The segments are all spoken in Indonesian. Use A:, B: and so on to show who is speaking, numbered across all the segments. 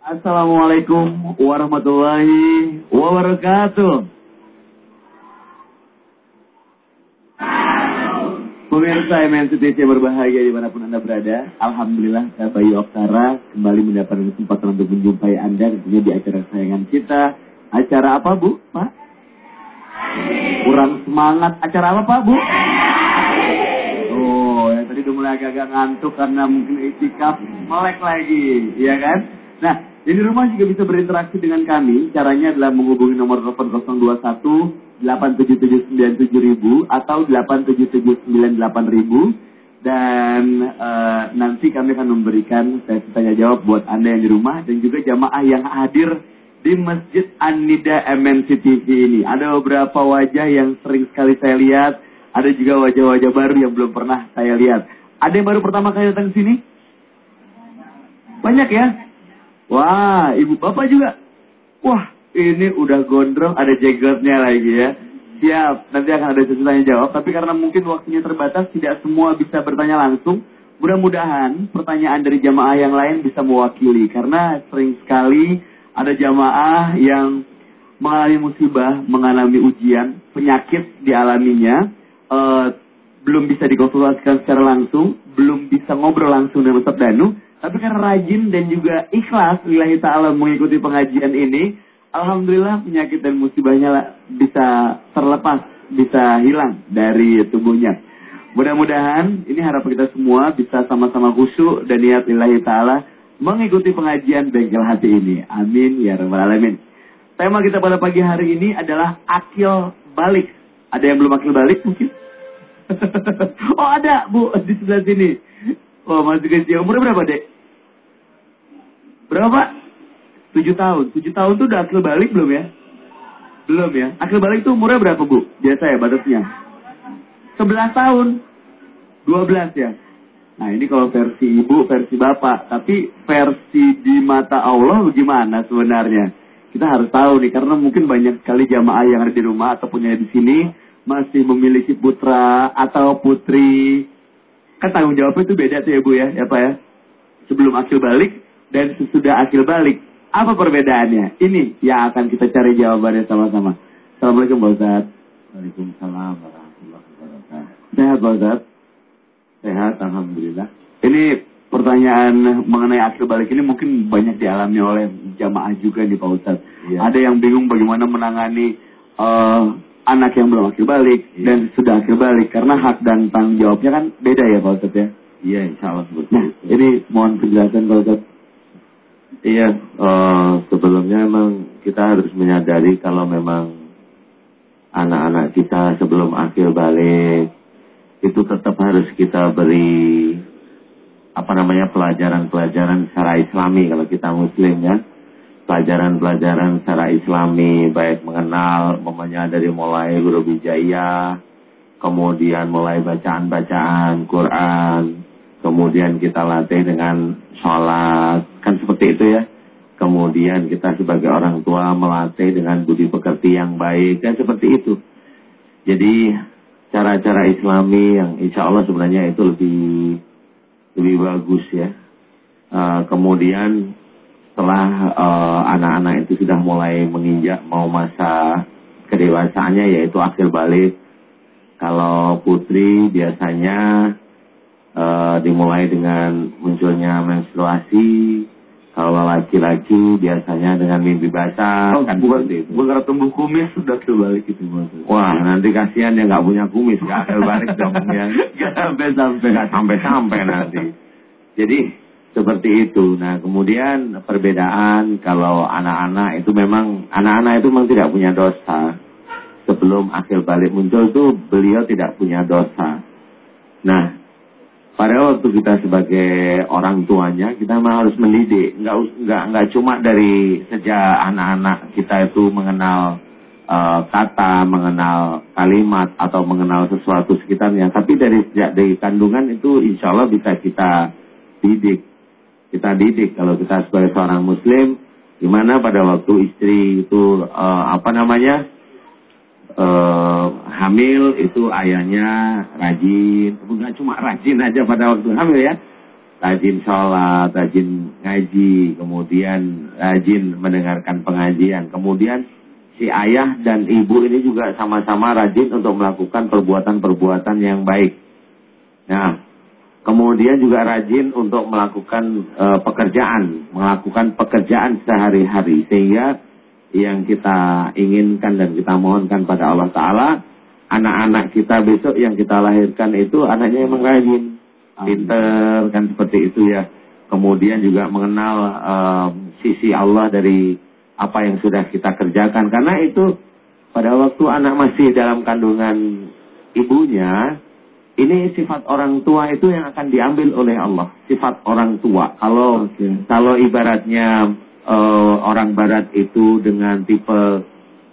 A: Assalamualaikum warahmatullahi wabarakatuh. Pemirsa MNCTC yang berbahagia di mana pun Anda berada, Alhamdulillah saya Bayu Oktara kembali mendapatkan kesempatan untuk menjumpai Anda tentunya di acara kesayangan kita. Acara apa Bu? Pak? Kurang semangat. Acara apa Pak Bu? Oh, yang tadi udah mulai agak-agak ngantuk karena mungkin itikaf melek lagi, iya kan? Nah, jadi di rumah juga bisa berinteraksi dengan kami. Caranya adalah menghubungi nomor telepon 021 87797 atau 87798 dan uh, nanti kami akan memberikan saya tanya jawab buat Anda yang di rumah dan juga jamaah yang hadir di Masjid An-Nida MNC TV ini. Ada beberapa wajah yang sering sekali saya lihat, ada juga wajah-wajah baru yang belum pernah saya lihat. Ada yang baru pertama kali datang ke sini? Banyak ya? Wah, ibu bapak juga. Wah, ini udah gondrong, ada jagotnya lagi ya. Siap, nanti akan ada sesi tanya jawab. Tapi karena mungkin waktunya terbatas, tidak semua bisa bertanya langsung. Mudah-mudahan pertanyaan dari jamaah yang lain bisa mewakili. Karena sering sekali ada jamaah yang mengalami musibah, mengalami ujian, penyakit dialaminya, uh, belum bisa dikonsultasikan secara langsung, belum bisa ngobrol langsung dengan Ustaz Danu, tapi karena rajin dan juga ikhlas lillahi ta'ala mengikuti pengajian ini, Alhamdulillah penyakit dan musibahnya bisa terlepas, bisa hilang dari tubuhnya. Mudah-mudahan ini harapan kita semua bisa sama-sama khusyuk dan niat lillahi ta'ala mengikuti pengajian bengkel hati ini. Amin ya rabbal alamin. Tema kita pada pagi hari ini adalah akil balik. Ada yang belum akil balik mungkin? oh ada bu di sebelah sini. Oh masih kecil. Umurnya berapa dek? Berapa? Tujuh tahun. Tujuh tahun tuh udah akil balik belum ya? Belum ya. Akil balik tuh umurnya berapa bu? Biasa ya batasnya. Sebelas tahun. Dua belas ya. Nah ini kalau versi ibu, versi bapak. Tapi versi di mata Allah bagaimana sebenarnya? Kita harus tahu nih, karena mungkin banyak sekali jamaah yang ada di rumah ataupun yang di sini masih memiliki putra atau putri. Kan tanggung jawabnya itu beda tuh ya bu ya, ya pak ya. Sebelum akil balik dan sesudah akil balik. Apa perbedaannya? Ini yang akan kita cari jawabannya sama-sama. Assalamualaikum Pak Ustaz.
B: Waalaikumsalam warahmatullahi wabarakatuh.
A: Sehat Pak Ustaz?
B: Sehat, Alhamdulillah.
A: Ini pertanyaan mengenai akil balik ini mungkin banyak dialami oleh jamaah juga nih Pak Ustaz.
B: Iya.
A: Ada yang bingung bagaimana menangani uh, anak yang belum akil balik
B: Iya.
A: dan sudah akil balik karena hak dan tanggung jawabnya kan beda ya Pak Ustaz ya.
B: Iya, insya Allah seperti
A: Nah,
B: itu.
A: ini mohon penjelasan Pak Ustaz.
B: Iya, eh, sebelumnya memang kita harus menyadari kalau memang anak-anak kita sebelum akhir balik itu tetap harus kita beri apa namanya pelajaran-pelajaran secara islami kalau kita muslim ya. Pelajaran-pelajaran secara islami baik mengenal mamanya dari mulai guru bijaiyah kemudian mulai bacaan-bacaan Quran kemudian kita latih dengan sholat. Kan seperti itu ya. Kemudian kita sebagai orang tua melatih dengan budi pekerti yang baik. Kan seperti itu. Jadi cara-cara islami yang insya Allah sebenarnya itu lebih lebih bagus ya. Eh, kemudian setelah eh, anak-anak itu sudah mulai menginjak mau masa kedewasaannya yaitu akhir balik kalau putri biasanya eh, dimulai dengan munculnya menstruasi kalau laki-laki biasanya dengan mimpi basah
A: Oh,
B: kan
A: bukan,
B: itu.
A: bukan tumbuh kumis sudah akil balik itu Ustaz.
B: Wah, nanti kasihan dia nggak punya kumis, nggak akan balik dong ya.
A: Gak sampai-sampai.
B: Nggak sampai-sampai nanti. Jadi seperti itu. Nah, kemudian perbedaan kalau anak-anak itu memang anak-anak itu memang tidak punya dosa. Sebelum akhir balik muncul tuh beliau tidak punya dosa. Nah, pada waktu kita sebagai orang tuanya kita memang harus mendidik. Nggak nggak nggak cuma dari sejak anak-anak kita itu mengenal eh, kata, mengenal kalimat atau mengenal sesuatu sekitarnya. Tapi dari sejak dari kandungan itu insya Allah bisa kita didik. Kita didik kalau kita sebagai seorang muslim, gimana pada waktu istri itu eh, apa namanya eh, hamil itu ayahnya rajin, bukan cuma rajin aja pada waktu hamil ya, rajin sholat, rajin ngaji, kemudian rajin mendengarkan pengajian. Kemudian si ayah dan ibu ini juga sama-sama rajin untuk melakukan perbuatan-perbuatan yang baik. Nah, kemudian juga rajin untuk melakukan e, pekerjaan, melakukan pekerjaan sehari-hari sehingga yang kita inginkan dan kita mohonkan pada Allah Taala. Anak-anak kita besok yang kita lahirkan itu anaknya emang rajin, pinter kan seperti itu ya. Kemudian juga mengenal um, sisi Allah dari apa yang sudah kita kerjakan. Karena itu pada waktu anak masih dalam kandungan ibunya ini sifat orang tua itu yang akan diambil oleh Allah. Sifat orang tua. Kalau okay. kalau ibaratnya uh, orang barat itu dengan tipe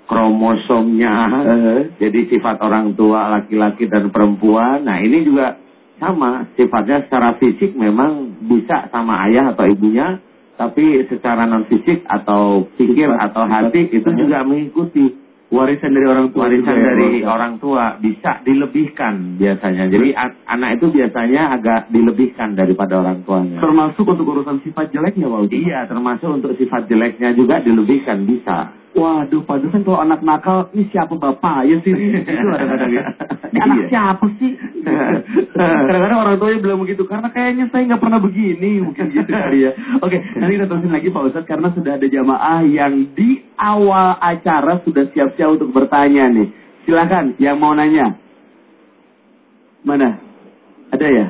B: kromosomnya. Uh, jadi sifat orang tua laki-laki dan perempuan. Nah ini juga sama sifatnya secara fisik memang bisa sama ayah atau ibunya. Tapi secara non fisik atau pikir atau hati itu juga mengikuti
A: warisan dari orang tua
B: warisan dari ya. orang tua bisa dilebihkan biasanya. Jadi anak itu biasanya agak dilebihkan daripada orang tuanya.
A: Termasuk untuk urusan sifat jeleknya Pak
B: iya termasuk untuk sifat jeleknya juga dilebihkan bisa
A: Waduh, Pak Dosen kalau anak nakal, ini siapa bapak ya sih? Itu kadang-kadang ya. Ini anak iya. siapa sih? Kadang-kadang orang tuanya bilang begitu, karena kayaknya saya nggak pernah begini, mungkin gitu kali ya. Oke, nanti kita terusin lagi Pak Ustadz, karena sudah ada jamaah yang di awal acara sudah siap-siap untuk bertanya nih. Silakan, yang mau nanya. Mana? Ada ya?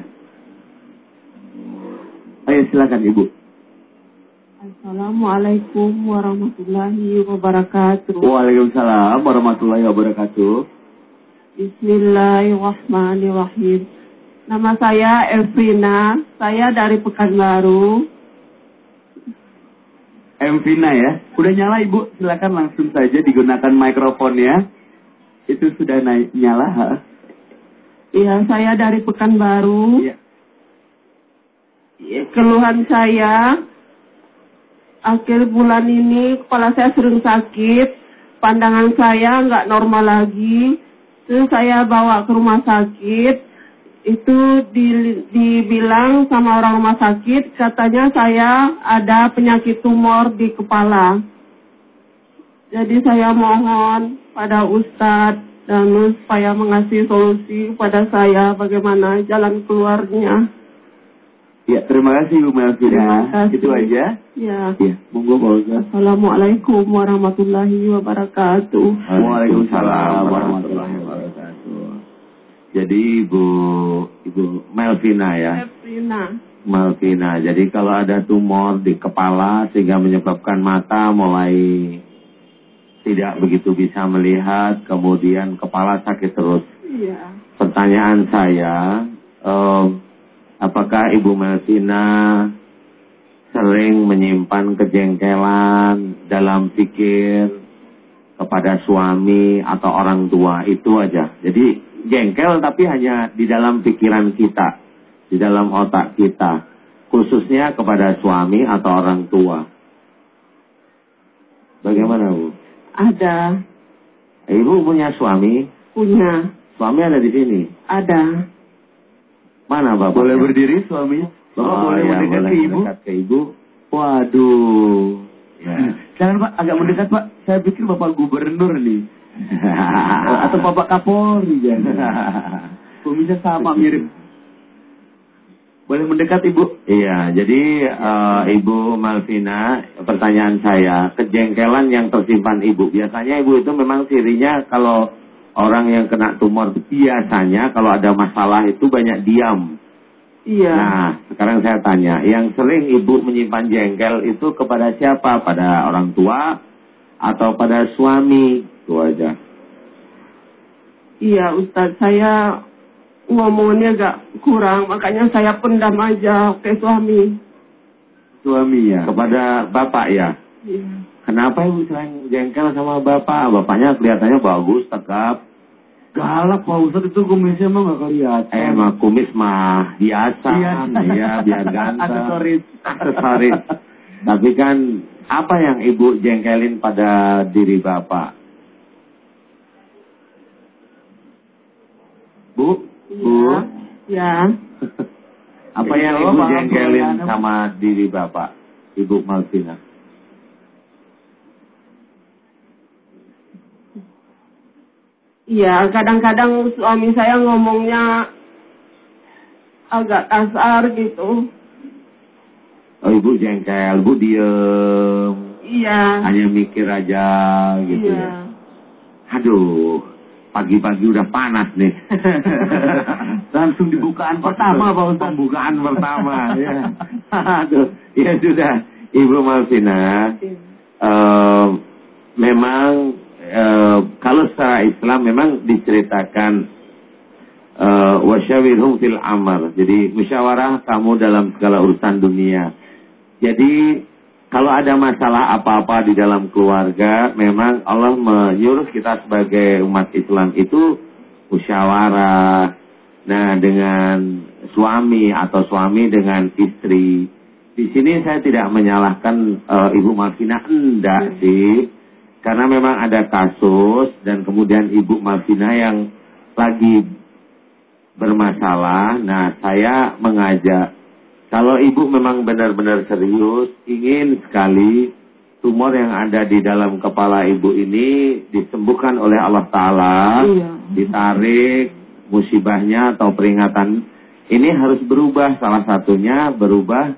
A: Ayo silakan Ibu.
C: Assalamualaikum warahmatullahi wabarakatuh.
A: Waalaikumsalam warahmatullahi wabarakatuh.
C: Bismillahirrahmanirrahim. Nama saya Elvina, saya dari Pekanbaru.
A: Elvina ya, udah nyala ibu, silakan langsung saja digunakan mikrofonnya. Itu sudah naik nyala.
C: Iya, saya dari Pekanbaru. Iya. Keluhan saya, akhir bulan ini kepala saya sering sakit, pandangan saya nggak normal lagi. Terus saya bawa ke rumah sakit, itu di, dibilang sama orang rumah sakit, katanya saya ada penyakit tumor di kepala. Jadi saya mohon pada Ustadz dan supaya mengasih solusi kepada saya bagaimana jalan keluarnya.
A: Ya, terima kasih Bu Melvina. Itu aja.
C: Ya.
A: Ya, monggo Pak Ustaz.
C: Assalamualaikum warahmatullahi wabarakatuh.
A: Waalaikumsalam warahmatullahi wabarakatuh.
B: Jadi Ibu Ibu Melvina ya.
C: Melvina.
B: Melvina. Jadi kalau ada tumor di kepala sehingga menyebabkan mata mulai tidak begitu bisa melihat, kemudian kepala sakit terus.
C: Iya.
B: Pertanyaan saya, um, Apakah Ibu Melvina sering menyimpan kejengkelan dalam pikir kepada suami atau orang tua itu aja. Jadi jengkel tapi hanya di dalam pikiran kita, di dalam otak kita, khususnya kepada suami atau orang tua. Bagaimana Bu?
C: Ada.
B: Ibu punya suami?
C: Punya.
B: Suami ada di sini?
C: Ada.
B: Mana Bapak?
A: Boleh berdiri suaminya? Bapak oh, boleh ya, mendekat boleh ke ibu?
B: Mendekat ke ibu.
A: Waduh. Ya. Jangan Pak, agak mendekat Pak. Saya pikir Bapak Gubernur nih. Atau Bapak Kapolri jangan. Bisa sama mirip. Boleh mendekat Ibu?
B: Iya, jadi uh, Ibu Malvina, pertanyaan saya, kejengkelan yang tersimpan Ibu. Biasanya Ibu itu memang cirinya kalau orang yang kena tumor biasanya kalau ada masalah itu banyak diam.
C: Iya.
B: Nah, sekarang saya tanya, yang sering ibu menyimpan jengkel itu kepada siapa? Pada orang tua atau pada suami? Itu aja.
C: Iya, Ustadz, saya ngomongnya agak kurang, makanya saya pendam aja ke suami.
B: Suami ya? Kepada bapak ya?
C: Iya.
B: Kenapa ibu sering jengkel sama bapak? Bapaknya kelihatannya bagus, tegap,
A: Galak Pak Ustadz itu kumisnya mah gak kelihatan.
B: Eh mah kumis mah biasa. Iya, iya biar ganteng.
A: Aksesoris.
B: Aksesoris. Tapi kan apa yang ibu jengkelin pada diri bapak? Bu?
C: Bu? Ya.
B: Apa yang
A: Allah
B: ibu jengkelin sama diri bapak, ibu Malvina?
C: Iya, kadang-kadang suami saya ngomongnya agak kasar gitu.
B: Oh ibu jengkel, ibu diem,
C: Iya.
B: hanya mikir aja gitu
C: Iya.
B: ya. Aduh, pagi-pagi udah panas nih.
A: Langsung dibukaan pertama Pak Ustaz.
B: Pembukaan pertama. ya. Aduh, ya sudah, Ibu Malvina. eh, memang eh, kalau secara Islam memang diceritakan eh, wasyawirhum fil amr. Jadi musyawarah kamu dalam segala urusan dunia. Jadi kalau ada masalah apa-apa di dalam keluarga, memang Allah menyuruh kita sebagai umat Islam itu musyawarah. Nah, dengan suami atau suami dengan istri. Di sini saya tidak menyalahkan eh, Ibu Malvina, enggak sih. Karena memang ada kasus dan kemudian Ibu Malvina yang lagi bermasalah. Nah, saya mengajak kalau ibu memang benar-benar serius, ingin sekali tumor yang ada di dalam kepala ibu ini disembuhkan oleh Allah Ta'ala,
C: Iya.
B: ditarik musibahnya atau peringatan ini harus berubah. Salah satunya berubah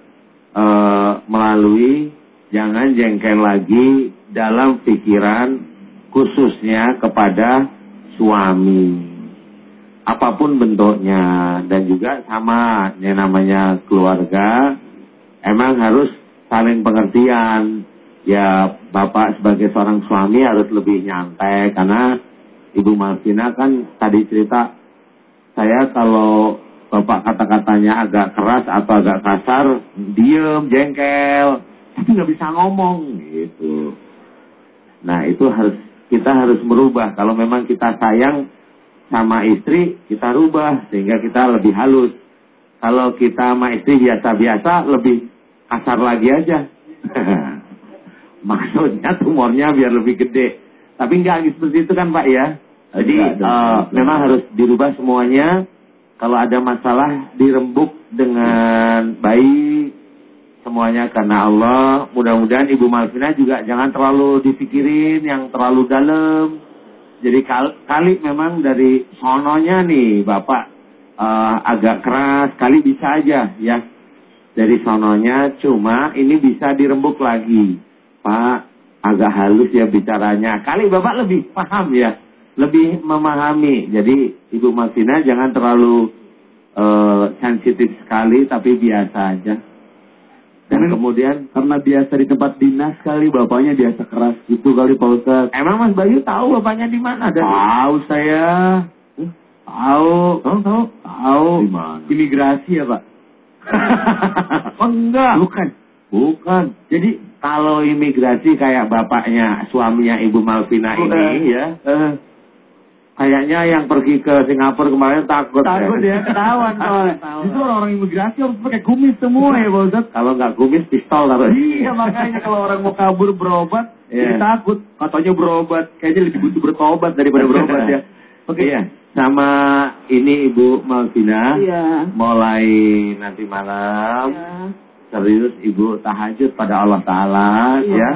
B: eh, melalui jangan jengkel lagi dalam pikiran khususnya kepada suami. Apa pun bentuknya dan juga sama yang namanya keluarga emang harus saling pengertian. Ya bapak sebagai seorang suami harus lebih nyantai karena ibu Martina kan tadi cerita saya kalau bapak kata-katanya agak keras atau agak kasar diem jengkel tapi nggak bisa ngomong gitu nah itu harus kita harus merubah kalau memang kita sayang sama istri kita rubah sehingga kita lebih halus. Kalau kita sama istri biasa-biasa lebih kasar lagi aja. Maksudnya tumornya biar lebih gede. Tapi nggak seperti itu kan Pak ya. Jadi
A: Enggak, enggak.
B: memang harus dirubah semuanya. Kalau ada masalah dirembuk dengan baik semuanya karena Allah. Mudah-mudahan Ibu Malvina juga jangan terlalu dipikirin yang terlalu dalam. Jadi kali, kali memang dari sononya nih Bapak eh, agak keras, kali bisa aja ya. Dari sononya cuma ini bisa dirembuk lagi. Pak, agak halus ya bicaranya. Kali Bapak lebih paham ya, lebih memahami. Jadi Ibu Martina jangan terlalu eh, sensitif sekali tapi biasa aja.
A: Karena-
B: kemudian
A: Karena biasa di tempat dinas kali bapaknya biasa keras gitu kali Pak Ustaz.
B: emang Mas Bayu tahu bapaknya di mana? Dan
A: Tahu saya. Tahu.
B: Tahu tahu.
A: Tahu. Imigrasi ya Pak?
B: oh enggak.
A: Bukan.
B: Bukan. Jadi kalau imigrasi kayak bapaknya, suaminya Ibu Malvina ini ya,
A: Eh,
B: kayaknya yang pergi ke Singapura kemarin takut.
A: takut ya ketahuan soalnya. Itu orang-orang imigrasi harus pakai kumis semua ya Pak.
B: Kalau nggak kumis pistol taruh.
A: Iya makanya kalau orang mau kabur berobat, dia takut. Katanya berobat, kayaknya lebih butuh bertobat daripada berobat ya. Oke.
B: Iya. Sama ini Ibu Malvina,
C: Iya.
B: mulai nanti malam
C: Iya.
B: serius Ibu tahajud pada Allah Taala
C: Iya.
B: ya.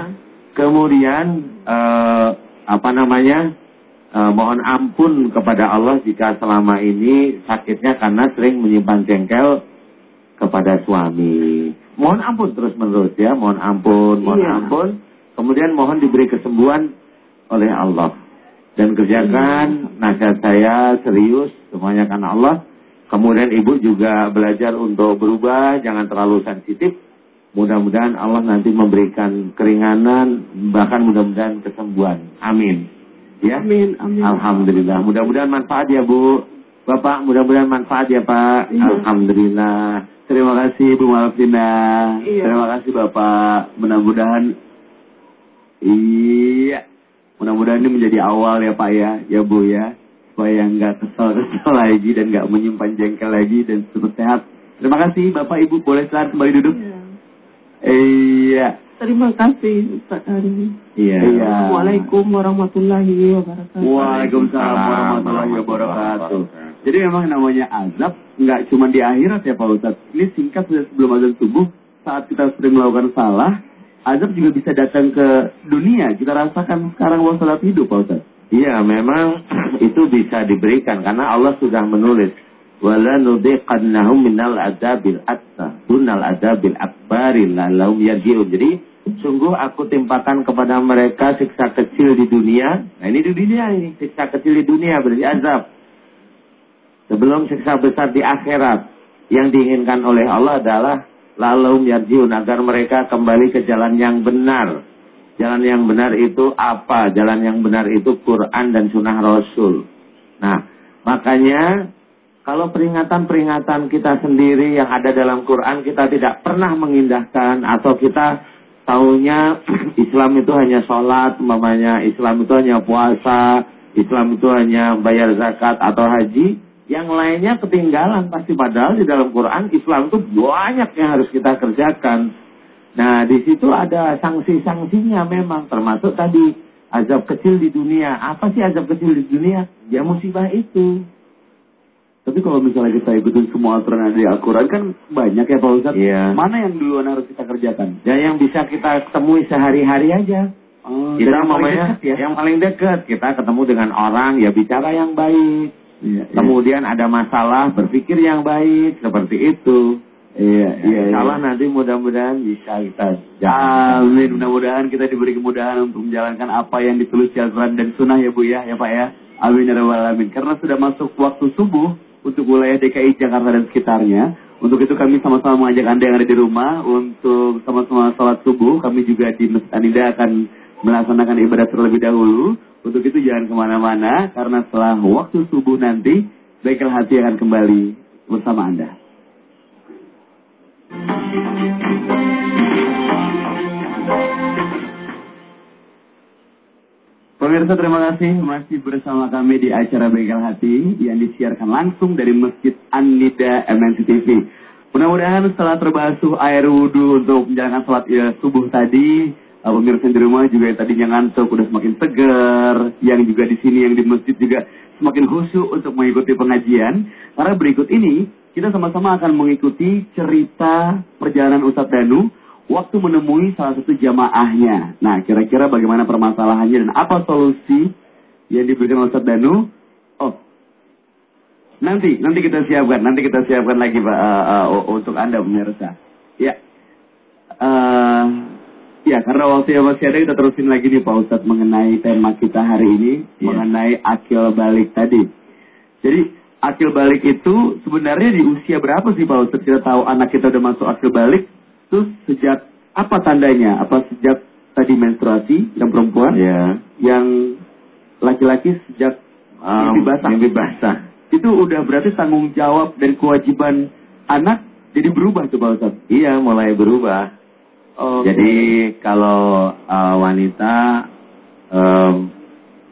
B: Kemudian eh, apa namanya? Eh, mohon ampun kepada Allah jika selama ini sakitnya karena sering menyimpan jengkel kepada suami. Mohon ampun terus menerus ya, mohon ampun, mohon
C: Iya.
B: ampun. Kemudian mohon diberi kesembuhan oleh Allah. Dan kerjakan nasihat saya serius semuanya karena Allah. Kemudian ibu juga belajar untuk berubah, jangan terlalu sensitif. Mudah-mudahan Allah nanti memberikan keringanan, bahkan mudah-mudahan kesembuhan. Amin. Ya.
C: Amin, amin.
B: Alhamdulillah. Mudah-mudahan manfaat ya Bu. Bapak, mudah-mudahan manfaat ya Pak.
C: Iya.
B: Alhamdulillah.
A: Terima kasih Bu Malvina.
C: Iya.
A: Terima kasih Bapak. Mudah-mudahan iya. Mudah-mudahan ini menjadi awal ya Pak ya, ya Bu ya. Supaya nggak kesel-kesel lagi dan nggak menyimpan jengkel lagi dan tetap sehat. Terima kasih Bapak Ibu boleh silakan kembali duduk.
C: Iya.
A: Iya.
C: Terima kasih Ustaz Ari.
B: Iya.
A: Iya.
C: Assalamualaikum warahmatullahi wabarakatuh.
A: Waalaikumsalam warahmatullahi wabarakatuh. Jadi memang namanya azab nggak cuma di akhirat ya Pak Ustadz. Ini singkat sudah sebelum azab subuh, saat kita sering melakukan salah, azab juga bisa datang ke dunia. Kita rasakan sekarang waktu salat hidup Pak Ustadz.
B: Iya, memang itu bisa diberikan karena Allah sudah menulis wala nudiqannahum minal adabil atta dunal adabil akbari lahum. Jadi sungguh aku timpakan kepada mereka siksa kecil di dunia. Nah ini di dunia ini, siksa kecil di dunia berarti azab. Sebelum siksa besar di akhirat. Yang diinginkan oleh Allah adalah lalu yarjiun agar mereka kembali ke jalan yang benar. Jalan yang benar itu apa? Jalan yang benar itu Quran dan Sunnah Rasul. Nah, makanya kalau peringatan-peringatan kita sendiri yang ada dalam Quran kita tidak pernah mengindahkan atau kita taunya Islam itu hanya sholat, umpamanya Islam itu hanya puasa, Islam itu hanya bayar zakat atau haji, yang lainnya ketinggalan pasti padahal di dalam Quran Islam itu banyak yang harus kita kerjakan. Nah, di situ ada sanksi-sanksinya memang termasuk tadi azab kecil di dunia. Apa sih azab kecil di dunia? Ya musibah itu.
A: Tapi kalau misalnya kita ikutin semua aturan di Al-Quran kan banyak ya Pak Ustadz.
B: Iya.
A: Mana yang duluan harus kita kerjakan?
B: Ya yang bisa kita temui sehari-hari aja.
A: Oh,
B: kita
A: yang paling dekat ya?
B: yang paling dekat kita ketemu dengan orang ya bicara yang baik.
A: Iya, iya.
B: Kemudian ada masalah berpikir yang baik seperti itu.
A: Iya, iya, iya.
B: Salah nanti mudah-mudahan bisa kita jalan.
A: Amin. Mudah-mudahan kita diberi kemudahan untuk menjalankan apa yang ditulis di Al-Quran dan Sunnah ya Bu ya, ya Pak ya. Amin ya Rabbal Alamin. Karena sudah masuk waktu subuh untuk wilayah DKI Jakarta dan sekitarnya. Untuk itu kami sama-sama mengajak Anda yang ada di rumah untuk sama-sama sholat subuh. Kami juga di Masjid Anida akan melaksanakan ibadah terlebih dahulu. Untuk itu jangan ke mana-mana karena setelah waktu subuh nanti Bengkel Hati akan kembali bersama Anda. Pemirsa terima kasih masih bersama kami di acara Bengkel Hati yang disiarkan langsung dari Masjid An-Nida MNC TV. Mudah-mudahan setelah terbasuh air wudhu untuk menjalankan sholat ya, subuh tadi, uh, pemirsa di rumah juga yang tadinya ngantuk udah semakin segar, yang juga di sini yang di masjid juga semakin khusyuk untuk mengikuti pengajian. Karena berikut ini kita sama-sama akan mengikuti cerita perjalanan Ustadz Danu waktu menemui salah satu jamaahnya. Nah, kira-kira bagaimana permasalahannya dan apa solusi yang diberikan oleh Ustadz Danu? Oh, nanti, nanti kita siapkan, nanti kita siapkan lagi Pak uh, uh, untuk Anda pemirsa. Ya, Eh, ya karena waktu yang masih ada kita terusin lagi nih Pak Ustadz mengenai tema kita hari ini
B: Iya.
A: mengenai akil balik tadi. Jadi akil balik itu sebenarnya di usia berapa sih Pak Ustadz kita tahu anak kita udah masuk akil balik? Terus sejak apa tandanya? Apa sejak tadi menstruasi yang perempuan?
B: Ya.
A: Yang laki-laki sejak
B: Um,
A: mimpi basah?
B: mimpi basah.
A: Itu udah berarti tanggung jawab dan kewajiban anak jadi berubah tuh Pak Ustadz?
B: Iya, mulai berubah.
A: Oh,
B: Jadi kalau uh, wanita em,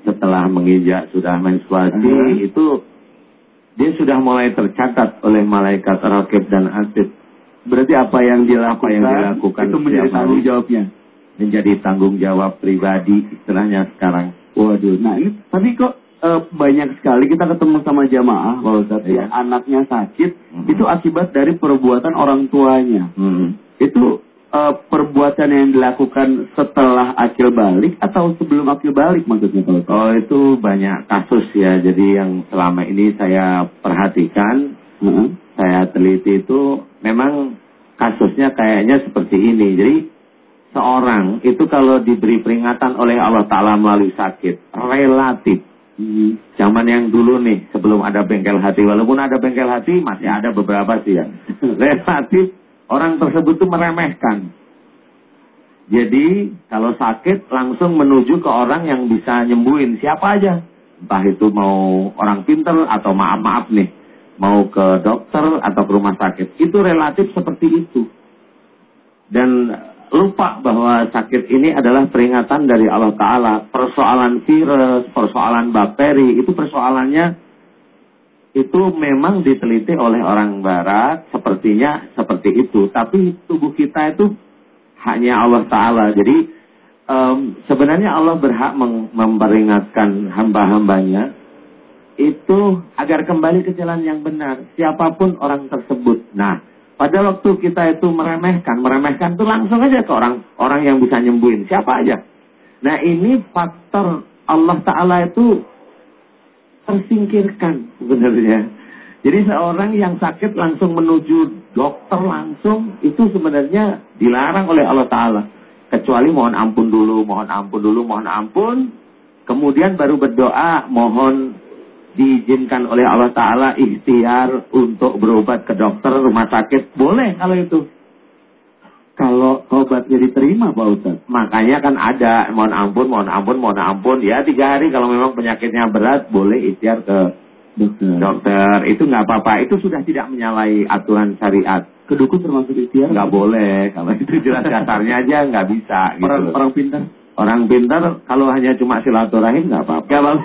B: setelah menginjak sudah menstruasi
A: Mhm.
B: itu dia sudah mulai tercatat oleh malaikat rakib dan atid
A: berarti apa yang dilakukan,
B: Apa yang dilakukan
A: itu menjadi tanggung
B: hari.
A: jawabnya.
B: menjadi tanggung jawab pribadi istilahnya sekarang.
A: Waduh, nah ini tapi kok eh, banyak sekali kita ketemu sama jamaah Pak Ustadz
B: Iya.
A: yang anaknya sakit
B: Mhm.
A: itu akibat dari perbuatan orang tuanya.
B: Hmm.
A: Itu eh, perbuatan yang dilakukan setelah akil balik atau sebelum akil balik maksudnya Ustadz?
B: Oh itu banyak kasus ya. Jadi yang selama ini saya perhatikan,
A: Heeh.
B: saya teliti itu memang kasusnya kayaknya seperti ini. Jadi seorang itu kalau diberi peringatan oleh Allah Ta'ala melalui sakit, relatif. Zaman yang dulu nih, sebelum ada bengkel hati. Walaupun ada bengkel hati, masih ada beberapa sih ya. Relatif, orang tersebut tuh meremehkan. Jadi, kalau sakit, langsung menuju ke orang yang bisa nyembuhin. Siapa aja. Entah itu mau orang pinter atau maaf-maaf nih. Mau ke dokter atau ke rumah sakit. Itu relatif seperti itu. Dan lupa bahwa sakit ini adalah peringatan dari Allah Ta'ala. Persoalan virus, persoalan bakteri, itu persoalannya itu memang diteliti oleh orang barat sepertinya seperti itu. Tapi tubuh kita itu hanya Allah Ta'ala. Jadi em, sebenarnya Allah berhak memperingatkan hamba-hambanya itu agar kembali ke jalan yang benar, siapa pun orang tersebut. Nah, pada waktu kita itu meremehkan, meremehkan itu langsung aja ke orang orang yang bisa nyembuhin, siapa aja. Nah, ini faktor Allah Ta'ala itu tersingkirkan sebenarnya. Jadi seorang yang sakit langsung menuju dokter langsung itu sebenarnya dilarang oleh Allah Ta'ala. Kecuali mohon ampun dulu, mohon ampun dulu, mohon ampun. Kemudian baru berdoa, mohon diizinkan oleh Allah Ta'ala ikhtiar untuk berobat ke dokter, rumah sakit. Boleh kalau itu.
A: Kalau obatnya diterima Pak Ustaz.
B: Makanya kan ada, mohon ampun, mohon ampun, mohon ampun. Ya tiga hari kalau memang penyakitnya berat, boleh ikhtiar ke
A: Dokter.
B: dokter. Itu nggak apa-apa. Itu sudah tidak menyalahi aturan syariat.
A: Ke dukun termasuk ikhtiar?
B: Nggak boleh. Kalau itu jelas dasarnya aja nggak bisa. Gitu.
A: Orang, orang pintar?
B: Orang pintar kalau hanya cuma silaturahim nggak apa-apa.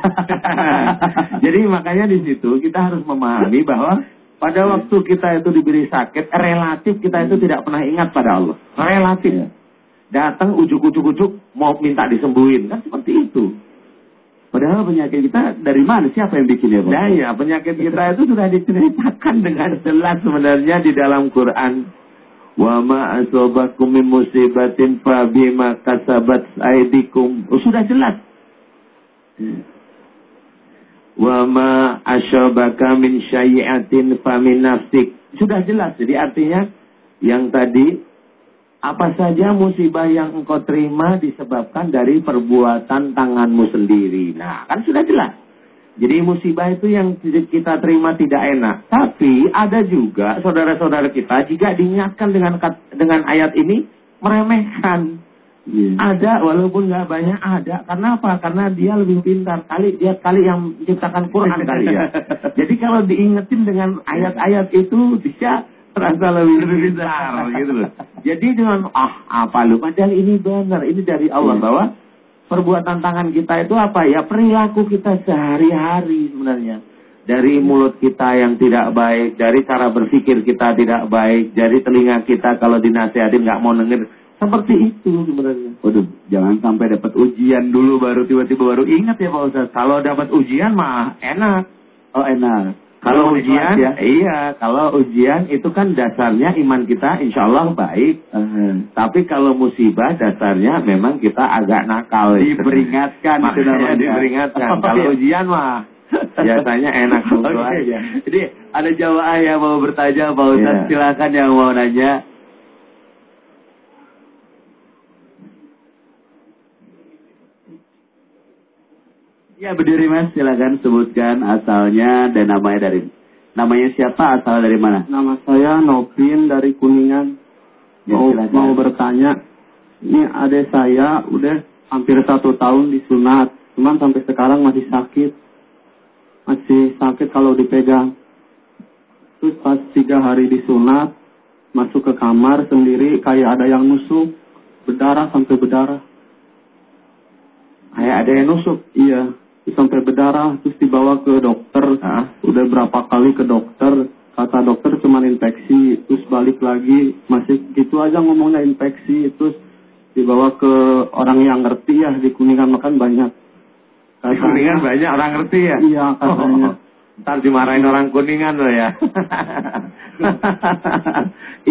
B: Jadi makanya di situ kita harus memahami bahwa pada waktu kita itu diberi sakit, relatif kita itu tidak pernah ingat pada Allah. Relatif.
A: Iya.
B: Datang ujuk-ujuk-ujuk mau minta disembuhin. Kan seperti itu.
A: Padahal penyakit kita dari mana? Siapa yang bikin ya Pak?
B: Nah ya, penyakit kita itu sudah diceritakan dengan jelas sebenarnya di dalam Quran. Wa ma asabakum min musibatin fa bima kasabat aydikum. Oh, sudah jelas. Wa ma asyabaka min syai'atin fa min nafsik. Sudah jelas. Jadi artinya yang tadi apa saja musibah yang engkau terima disebabkan dari perbuatan tanganmu sendiri. Nah, kan sudah jelas. Jadi musibah itu yang kita terima tidak enak. Tapi ada juga saudara-saudara kita jika diingatkan dengan dengan ayat ini meremehkan.
A: Iya.
B: Ada walaupun nggak banyak ada. Karena apa? Karena dia lebih pintar. Kali dia kali yang menciptakan Quran kali ya. Jadi kalau diingetin dengan ayat-ayat itu dia terasa lebih pintar gitu loh. Jadi dengan ah apa lu padahal ini benar, ini dari Allah
A: Iya.
B: bahwa perbuatan tangan kita itu apa ya perilaku kita sehari-hari sebenarnya. Dari mulut kita yang tidak baik, dari cara berpikir kita tidak baik, dari telinga kita kalau dinasihatin nggak mau denger, seperti itu sebenarnya.
A: Waduh, jangan sampai dapat ujian dulu baru tiba-tiba baru ingat ya Pak Ustaz.
B: Kalau dapat ujian mah enak.
A: Oh enak.
B: Kalau ujian,
A: ya.
B: iya. Kalau ujian itu kan dasarnya iman kita insya Allah baik.
A: Eh,
B: Tapi kalau musibah dasarnya memang kita agak nakal.
A: Diperingatkan itu
B: Makanya
A: namanya.
B: diperingatkan.
A: Oh,
B: kalau
A: iya.
B: ujian mah biasanya enak
A: Oke.
B: aja.
A: Jadi ada jamaah yang mau bertanya Pak Ustaz,
B: Iya.
A: silakan yang mau nanya. Ya berdiri Mas, silakan sebutkan asalnya dan namanya dari namanya siapa, asal dari mana?
D: Nama saya Novin dari Kuningan.
A: Ya,
D: Mau,
A: silakan.
D: mau bertanya, ini adik saya udah hampir satu tahun disunat, cuman sampai sekarang masih sakit. Masih sakit kalau dipegang. Terus pas tiga hari disunat, masuk ke kamar sendiri kayak ada yang nusuk, berdarah sampai berdarah.
B: Kayak ada yang nusuk.
D: Iya, sampai berdarah, terus dibawa ke dokter.
B: Hah?
D: Udah berapa kali ke dokter, kata dokter cuma infeksi, terus balik lagi, masih gitu aja ngomongnya infeksi, terus dibawa ke orang yang ngerti ya, di Kuningan makan banyak.
B: Di Kuningan banyak orang ngerti ya?
D: Iya, katanya.
B: Ntar dimarahin orang Kuningan loh ya.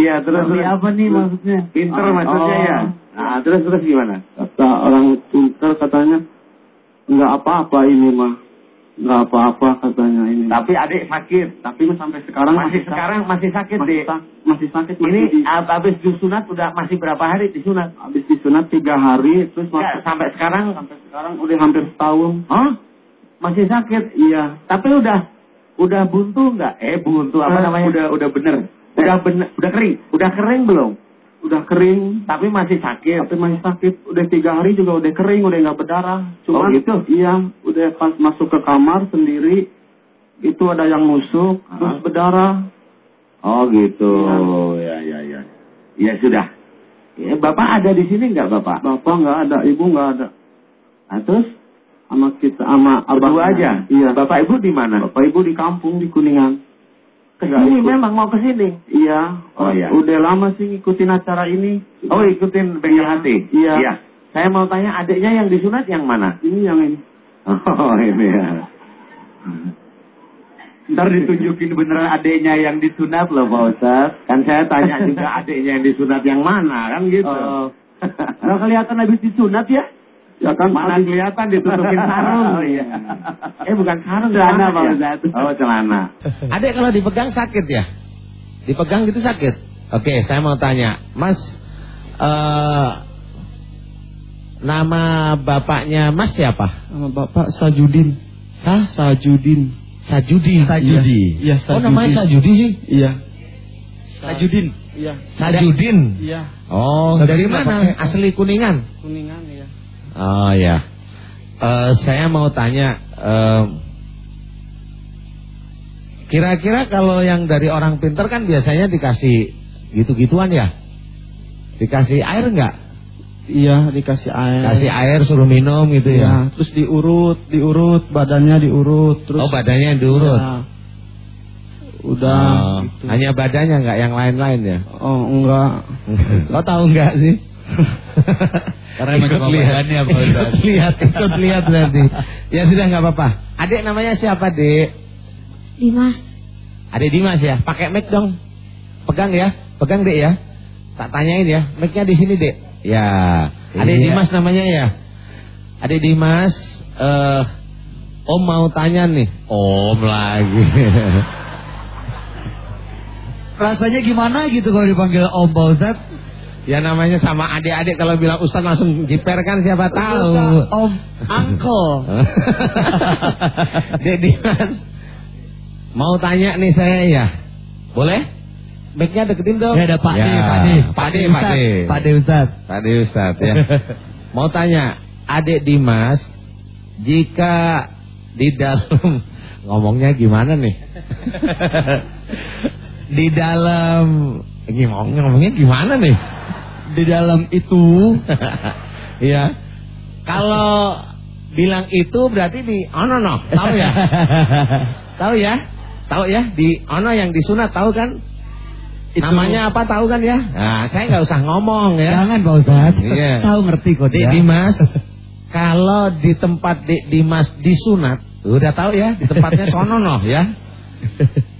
B: iya, terus terus.
A: apa nih maksudnya?
B: Pinter
D: Oh,
B: maksudnya
D: oh.
B: ya. Nah, terus terus gimana?
D: Kata orang pinter katanya, nggak apa-apa ini mah. Nggak apa-apa katanya ini.
B: Tapi adik sakit.
D: Tapi sampai sekarang
B: Masih
D: sakit.
B: sekarang masih sakit
D: masih, sak- masih sakit. Masih
B: Ini
D: di,
B: ab- habis disunat udah masih berapa hari disunat?
D: habis disunat tiga hari, terus masuk
B: sampai sekarang
D: sampai sekarang udah hampir setahun.
B: Hah? Masih sakit?
D: Iya.
B: Tapi udah udah buntu enggak? Eh buntu apa
D: Eh,
B: namanya?
A: Udah udah bener.
B: udah bener, udah kering. Udah kering belum?
D: Udah kering,
B: Tapi masih sakit.
D: tapi masih sakit. Udah tiga hari juga udah kering, udah nggak berdarah.
B: Oh,
D: Cuma
B: gitu?
D: Iya, udah pas masuk ke kamar sendiri, itu ada yang nusuk, terus
B: Ah.
D: berdarah.
B: Oh gitu.
D: Iya.
B: Ya ya ya. Ya sudah. Ya, Bapak ada di sini enggak Bapak?
D: Bapak nggak ada, ibu nggak ada.
B: Nah, terus
D: Sama kita, sama abang.
B: berdua aja.
D: Iya.
B: Bapak Ibu di mana?
D: Bapak ibu di kampung di Kuningan. Ikut.
B: memang mau ke sini.
D: Iya.
B: Oh, iya.
D: Udah lama sih ngikutin acara ini.
B: Oh ikutin bengkel
D: Iya.
B: hati.
D: Iya.
B: Saya mau tanya adiknya yang disunat yang mana?
D: Ini yang ini.
B: Oh ini ya.
A: Ntar ditunjukin beneran adeknya yang disunat loh Pak Ustaz.
E: Kan saya tanya juga adiknya yang disunat yang mana kan gitu.
A: Oh. Nggak kelihatan habis disunat ya?
E: Ya kan mana kelihatan ditutupin sarung.
A: Oh, iya.
E: Eh bukan sarung,
A: Celana, Pak
E: ya?
A: Ustaz.
E: Oh celana.
B: Adek kalau dipegang sakit ya? Dipegang gitu sakit? Oke, saya mau tanya, Mas, eh nama bapaknya Mas siapa?
D: Sama Bapak Sajudin.
B: Sah?
D: Sajudin.
B: Sajudi.
D: Sajudi. Iya,
B: Oh
D: Sajudi.
B: namanya Sajudi sih?
D: Iya.
B: Sajudin.
D: Iya.
B: Sajudin.
D: Iya.
B: Oh,
D: Sajudin
B: dari mana? Asli Kuningan.
D: Kuningan ya.
B: Oh ya. Eh, saya mau tanya, eh, kira-kira kalau yang dari orang pinter kan biasanya dikasih gitu-gituan ya? Dikasih air nggak?
D: Iya, dikasih air.
B: Kasih air suruh minum gitu
D: Iya,
B: ya?
D: terus diurut, diurut, badannya diurut, terus
B: oh badannya yang diurut.
D: Iya. Udah
B: Oh,
D: gitu.
B: Hanya badannya nggak yang lain-lain ya?
D: Oh, enggak.
B: Kau tahu nggak sih?
F: Karena emang
B: ikut
F: Pak Ustaz.
B: ikut lihat, ikut lihat nanti. Ya sudah nggak apa-apa. Adik namanya siapa, Dek?
G: Dimas.
B: Adik Dimas ya, pakai mic dong. Pegang ya, pegang Dek ya. Tak tanyain ya, mic-nya di sini, Dek. Ya, Adik
E: Iya.
B: Dimas namanya ya. Adik Dimas, eh Om mau tanya nih. Om lagi.
F: Rasanya gimana gitu kalau dipanggil Om Pak Ustaz?
B: Ya namanya sama adik-adik kalau bilang Ustaz langsung jiper kan siapa tahu.
F: Om Uncle.
B: Dek Dimas. Mau tanya nih saya ya. Boleh? Mic-nya deketin dong.
F: Ya ada Pak
B: Ya,
F: D, Pak D.
B: Pak D, Pak
F: Ustaz.
B: D.
F: Pak D Ustaz.
B: Pak D Ustaz ya. Mau tanya, adik Dimas, jika di dalam ngomongnya gimana nih? di dalam ngomongnya gimana nih?
F: Di dalam itu
B: Iya. Kalau bilang itu berarti di ono no, tahu ya? tahu ya? Tahu ya? Di ono yang disunat tahu kan? Namanya apa tahu kan ya? Nah, saya nggak usah ngomong ya.
F: Jangan Pak Ustaz.
B: Iya.
F: Tahu ngerti kok dia.
B: Dimas, kalau di tempat Dik Dimas disunat, udah tahu ya, di tempatnya sono noh ya.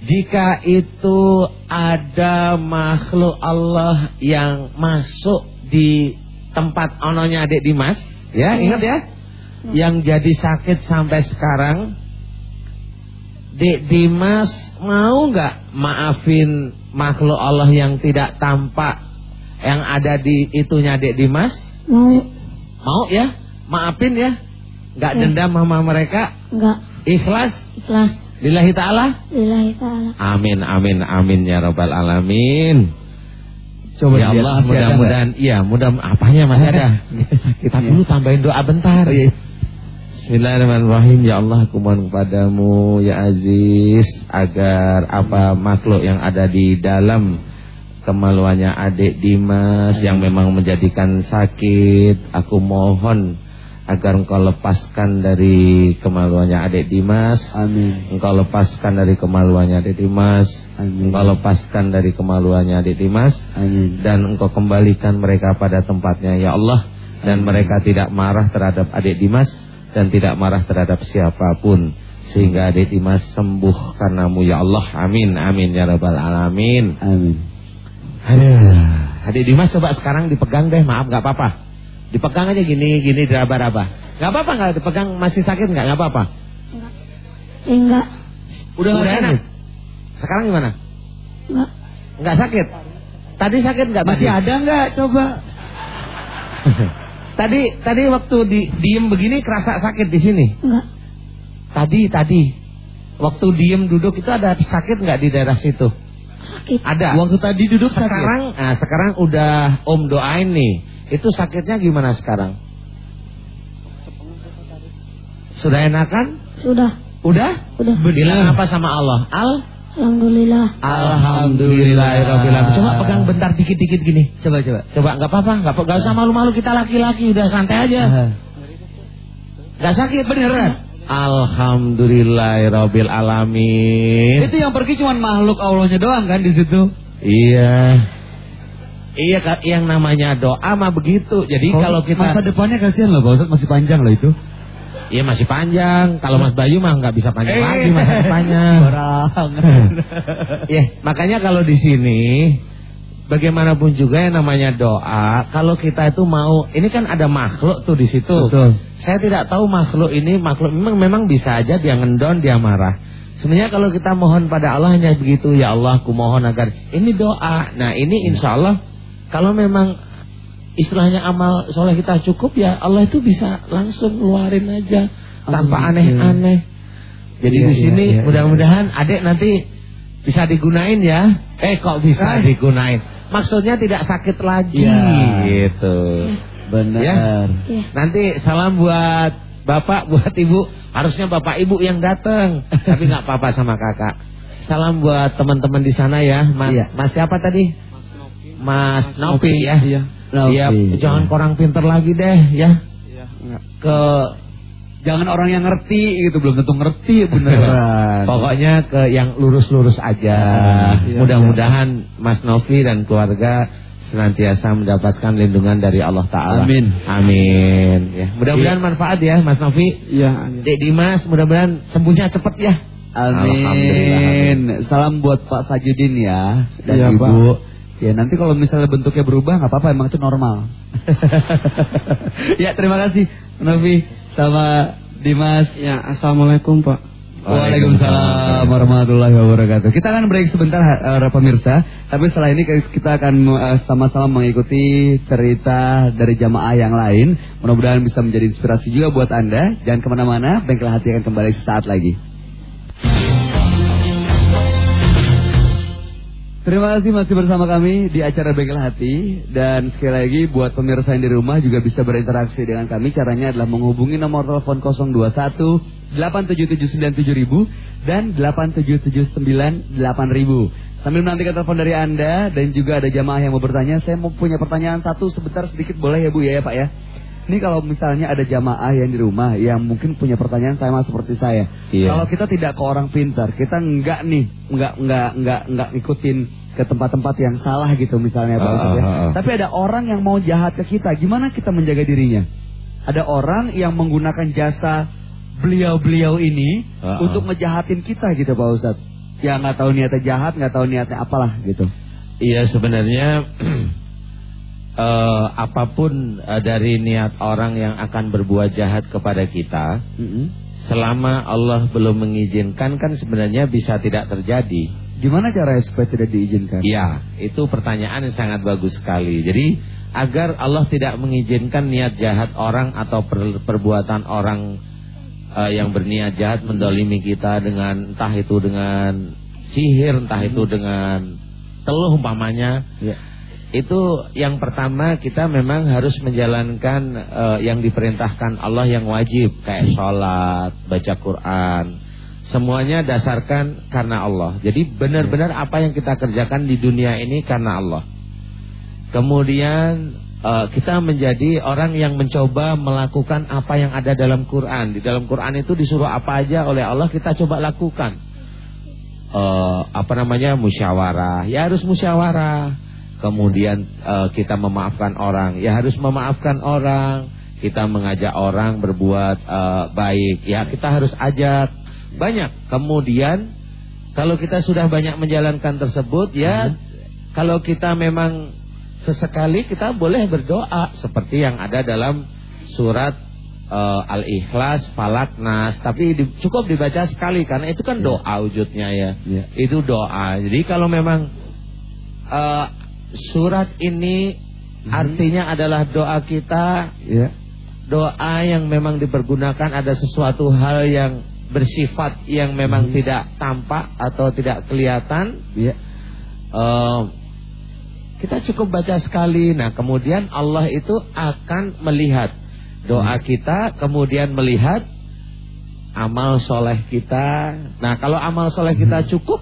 B: Jika itu ada makhluk Allah yang masuk di tempat ononya Dik Dimas, ya ingat ya, yang jadi sakit sampai sekarang, Dik Dimas mau nggak maafin makhluk Allah yang tidak tampak yang ada di itunya Dek Dimas?
G: Mau?
B: Mau ya? Maafin ya? Nggak
G: Ya.
B: dendam sama mereka?
G: Enggak.
B: Ikhlas?
G: Ikhlas.
B: Lillahi ta'ala?
G: Lillahi ta'ala.
B: Amin, amin, amin ya Rabbal Alamin.
F: Coba
B: ya Allah, mudah-mudahan, iya, mudah apanya masih ada? Kita dulu tambahin doa bentar. Bismillahirrahmanirrahim. Ya Allah, aku mohon kepadamu, ya Aziz, agar apa makhluk yang ada di dalam kemaluannya adik Dimas yang memang menjadikan sakit, aku mohon agar engkau lepaskan dari kemaluannya adik Dimas.
D: Amin.
B: Engkau lepaskan dari kemaluannya adik Dimas.
D: Amin.
B: Engkau lepaskan dari kemaluannya adik Dimas
D: Amin.
B: dan engkau kembalikan mereka pada tempatnya ya Allah dan mereka tidak marah terhadap adik Dimas dan tidak marah terhadap siapa pun sehingga adik Dimas sembuh karenamu ya Allah amin amin ya rabbal alamin
D: Amin.
B: Aduh. adik Dimas coba sekarang dipegang deh maaf nggak apa-apa dipegang aja gini gini diraba-raba nggak apa-apa nggak dipegang masih sakit nggak nggak apa-apa
G: Enggak.
B: udah,
F: nggak
B: enak
F: sakit?
B: sekarang gimana
G: Enggak.
B: nggak sakit tadi sakit nggak
F: Masih
B: tadi?
F: ada nggak coba?
B: Tadi tadi waktu di diem begini kerasa sakit di sini.
G: Enggak.
B: Tadi tadi waktu diem duduk itu ada sakit nggak di daerah situ?
G: Sakit.
B: Ada.
F: Waktu tadi duduk sakit.
B: sekarang nah, sekarang udah Om doain nih. Itu sakitnya gimana sekarang? Sudah enakan?
G: Sudah.
B: Udah?
G: Udah.
B: Bilang apa sama Allah? Al
G: Alhamdulillah.
B: Alhamdulillahirobbilalamin. Coba pegang bentar dikit-dikit gini.
F: Coba coba.
B: Coba nggak apa-apa, nggak apa- nggak usah malu-malu kita laki-laki udah santai aja.
F: Ah.
B: Gak sakit beneran? Alhamdulillahirabbil alamin.
F: Itu yang pergi cuma makhluk Allahnya doang kan di situ.
B: Iya. Iya Kak, yang namanya doa mah begitu. Jadi
F: Oh,
B: kalau kita
F: masa depannya kasihan loh Pak Ustaz masih panjang loh itu.
B: Iya masih panjang. Kalau Mas Bayu mah nggak bisa panjang
A: Eh.
B: lagi masa depannya.
A: Orang.
B: Ya, makanya kalau di sini bagaimanapun juga yang namanya doa, kalau kita itu mau, ini kan ada makhluk tuh di situ.
A: Betul.
B: Saya tidak tahu makhluk ini makhluk memang memang bisa aja dia ngendon, dia marah. Sebenarnya kalau kita mohon pada Allah hanya begitu, ya Allah, aku mohon agar ini doa. Nah, ini insya Allah kalau memang istilahnya amal soleh kita cukup ya Allah itu bisa langsung ngeluarin aja tanpa aneh-aneh. Jadi
A: Iya,
B: di
A: iya,
B: sini
A: iya, iya.
B: mudah-mudahan adik nanti bisa digunain ya. Eh kok bisa digunain? Maksudnya tidak sakit lagi
A: Iya.
B: gitu.
A: Benar.
B: Ya. Nanti salam buat bapak, buat ibu. Harusnya bapak ibu yang datang, tapi nggak apa-apa sama kakak. Salam buat teman-teman di sana ya, Mas.
A: Iya.
B: Mas siapa tadi? Mas Nopi ya.
H: Iya.
B: Iya, jangan kurang pinter lagi deh ya. Ke
A: Jangan orang yang ngerti gitu belum tentu ngerti beneran.
B: Pokoknya ke yang lurus-lurus aja.
A: Iya,
B: Mudah-mudahan Mas Novi dan keluarga senantiasa mendapatkan lindungan dari Allah Taala.
A: Amin.
B: Amin. Ya, mudah-mudahan manfaat ya Mas Novi.
H: Iya.
B: Dek Dimas, mudah-mudahan sembuhnya cepet ya.
A: Amin.
B: Alhamdulillah,
A: Salam buat Pak Sajudin ya dan
H: Iya,
A: Ibu. Ya nanti kalau misalnya bentuknya berubah nggak apa-apa emang itu normal. ya terima kasih Novi sama Dimas.
H: Ya, assalamualaikum Pak.
A: Waalaikumsalam warahmatullahi wabarakatuh. Kita akan break sebentar eh, pemirsa, tapi setelah ini kita akan eh, sama-sama mengikuti cerita dari jamaah yang lain. Mudah-mudahan bisa menjadi inspirasi juga buat Anda. Jangan ke mana-mana, Bengkel Hati akan kembali sesaat lagi. Terima kasih masih bersama kami di acara Bengkel Hati dan sekali lagi buat pemirsa yang di rumah juga bisa berinteraksi dengan kami. Caranya adalah menghubungi nomor telepon 021 8779000 dan 87798 8000. Sambil menantikan telepon dari Anda dan juga ada jamaah yang mau bertanya, saya mau punya pertanyaan satu sebentar sedikit boleh ya Bu ya, ya Pak ya. Ini kalau misalnya ada jamaah yang di rumah yang mungkin punya pertanyaan sama seperti saya.
B: Iya.
A: Kalau kita tidak ke orang pintar, kita enggak nih, enggak enggak enggak enggak ngikutin ke tempat-tempat yang salah gitu misalnya Pak
B: Ah,
A: Ustadz ya.
B: ah, ah.
A: Tapi ada orang yang mau jahat ke kita, gimana kita menjaga dirinya? Ada orang yang menggunakan jasa beliau-beliau ini
B: Ah, ah.
A: untuk ngejahatin kita gitu Pak Ustadz. Ya nggak tahu niatnya jahat, nggak tahu niatnya apalah gitu.
B: Iya sebenarnya eh, apa pun eh, dari niat orang yang akan berbuat jahat kepada kita,
A: Mm-mm.
B: selama Allah belum mengizinkan kan sebenarnya bisa tidak terjadi.
A: Gimana caranya supaya tidak diizinkan?
B: Iya, itu pertanyaan yang sangat bagus sekali. Jadi agar Allah tidak mengizinkan niat jahat orang atau per- perbuatan orang eh, yang berniat jahat mendolimi kita dengan entah itu dengan sihir, entah itu dengan teluh umpamanya.
A: Ya.
B: Itu yang pertama kita memang harus menjalankan eh, yang diperintahkan Allah yang wajib kayak sholat, baca Quran. Semuanya dasarkan karena Allah. Jadi benar-benar apa yang kita kerjakan di dunia ini karena Allah. Kemudian eh, kita menjadi orang yang mencoba melakukan apa yang ada dalam Quran. Di dalam Quran itu disuruh apa aja oleh Allah kita coba lakukan. Eh, apa namanya musyawarah, ya harus musyawarah. Kemudian eh, kita memaafkan orang, ya harus memaafkan orang. Kita mengajak orang berbuat eh, baik, ya kita harus ajak banyak. Kemudian kalau kita sudah banyak menjalankan tersebut, ya kalau kita memang sesekali kita boleh berdoa seperti yang ada dalam surat eh, Al-Ikhlas, Falak, Nas, tapi di- cukup dibaca sekali karena itu kan doa wujudnya ya.
A: Ya.
B: Itu doa. Jadi kalau memang eh, surat ini artinya adalah doa kita,
A: Ya.
B: doa yang memang dipergunakan ada sesuatu hal yang bersifat yang memang tidak tampak atau tidak kelihatan
A: Ya.
B: eh, kita cukup baca sekali. Nah, kemudian Allah itu akan melihat doa kita, kemudian melihat amal soleh kita. Nah, kalau amal soleh kita cukup,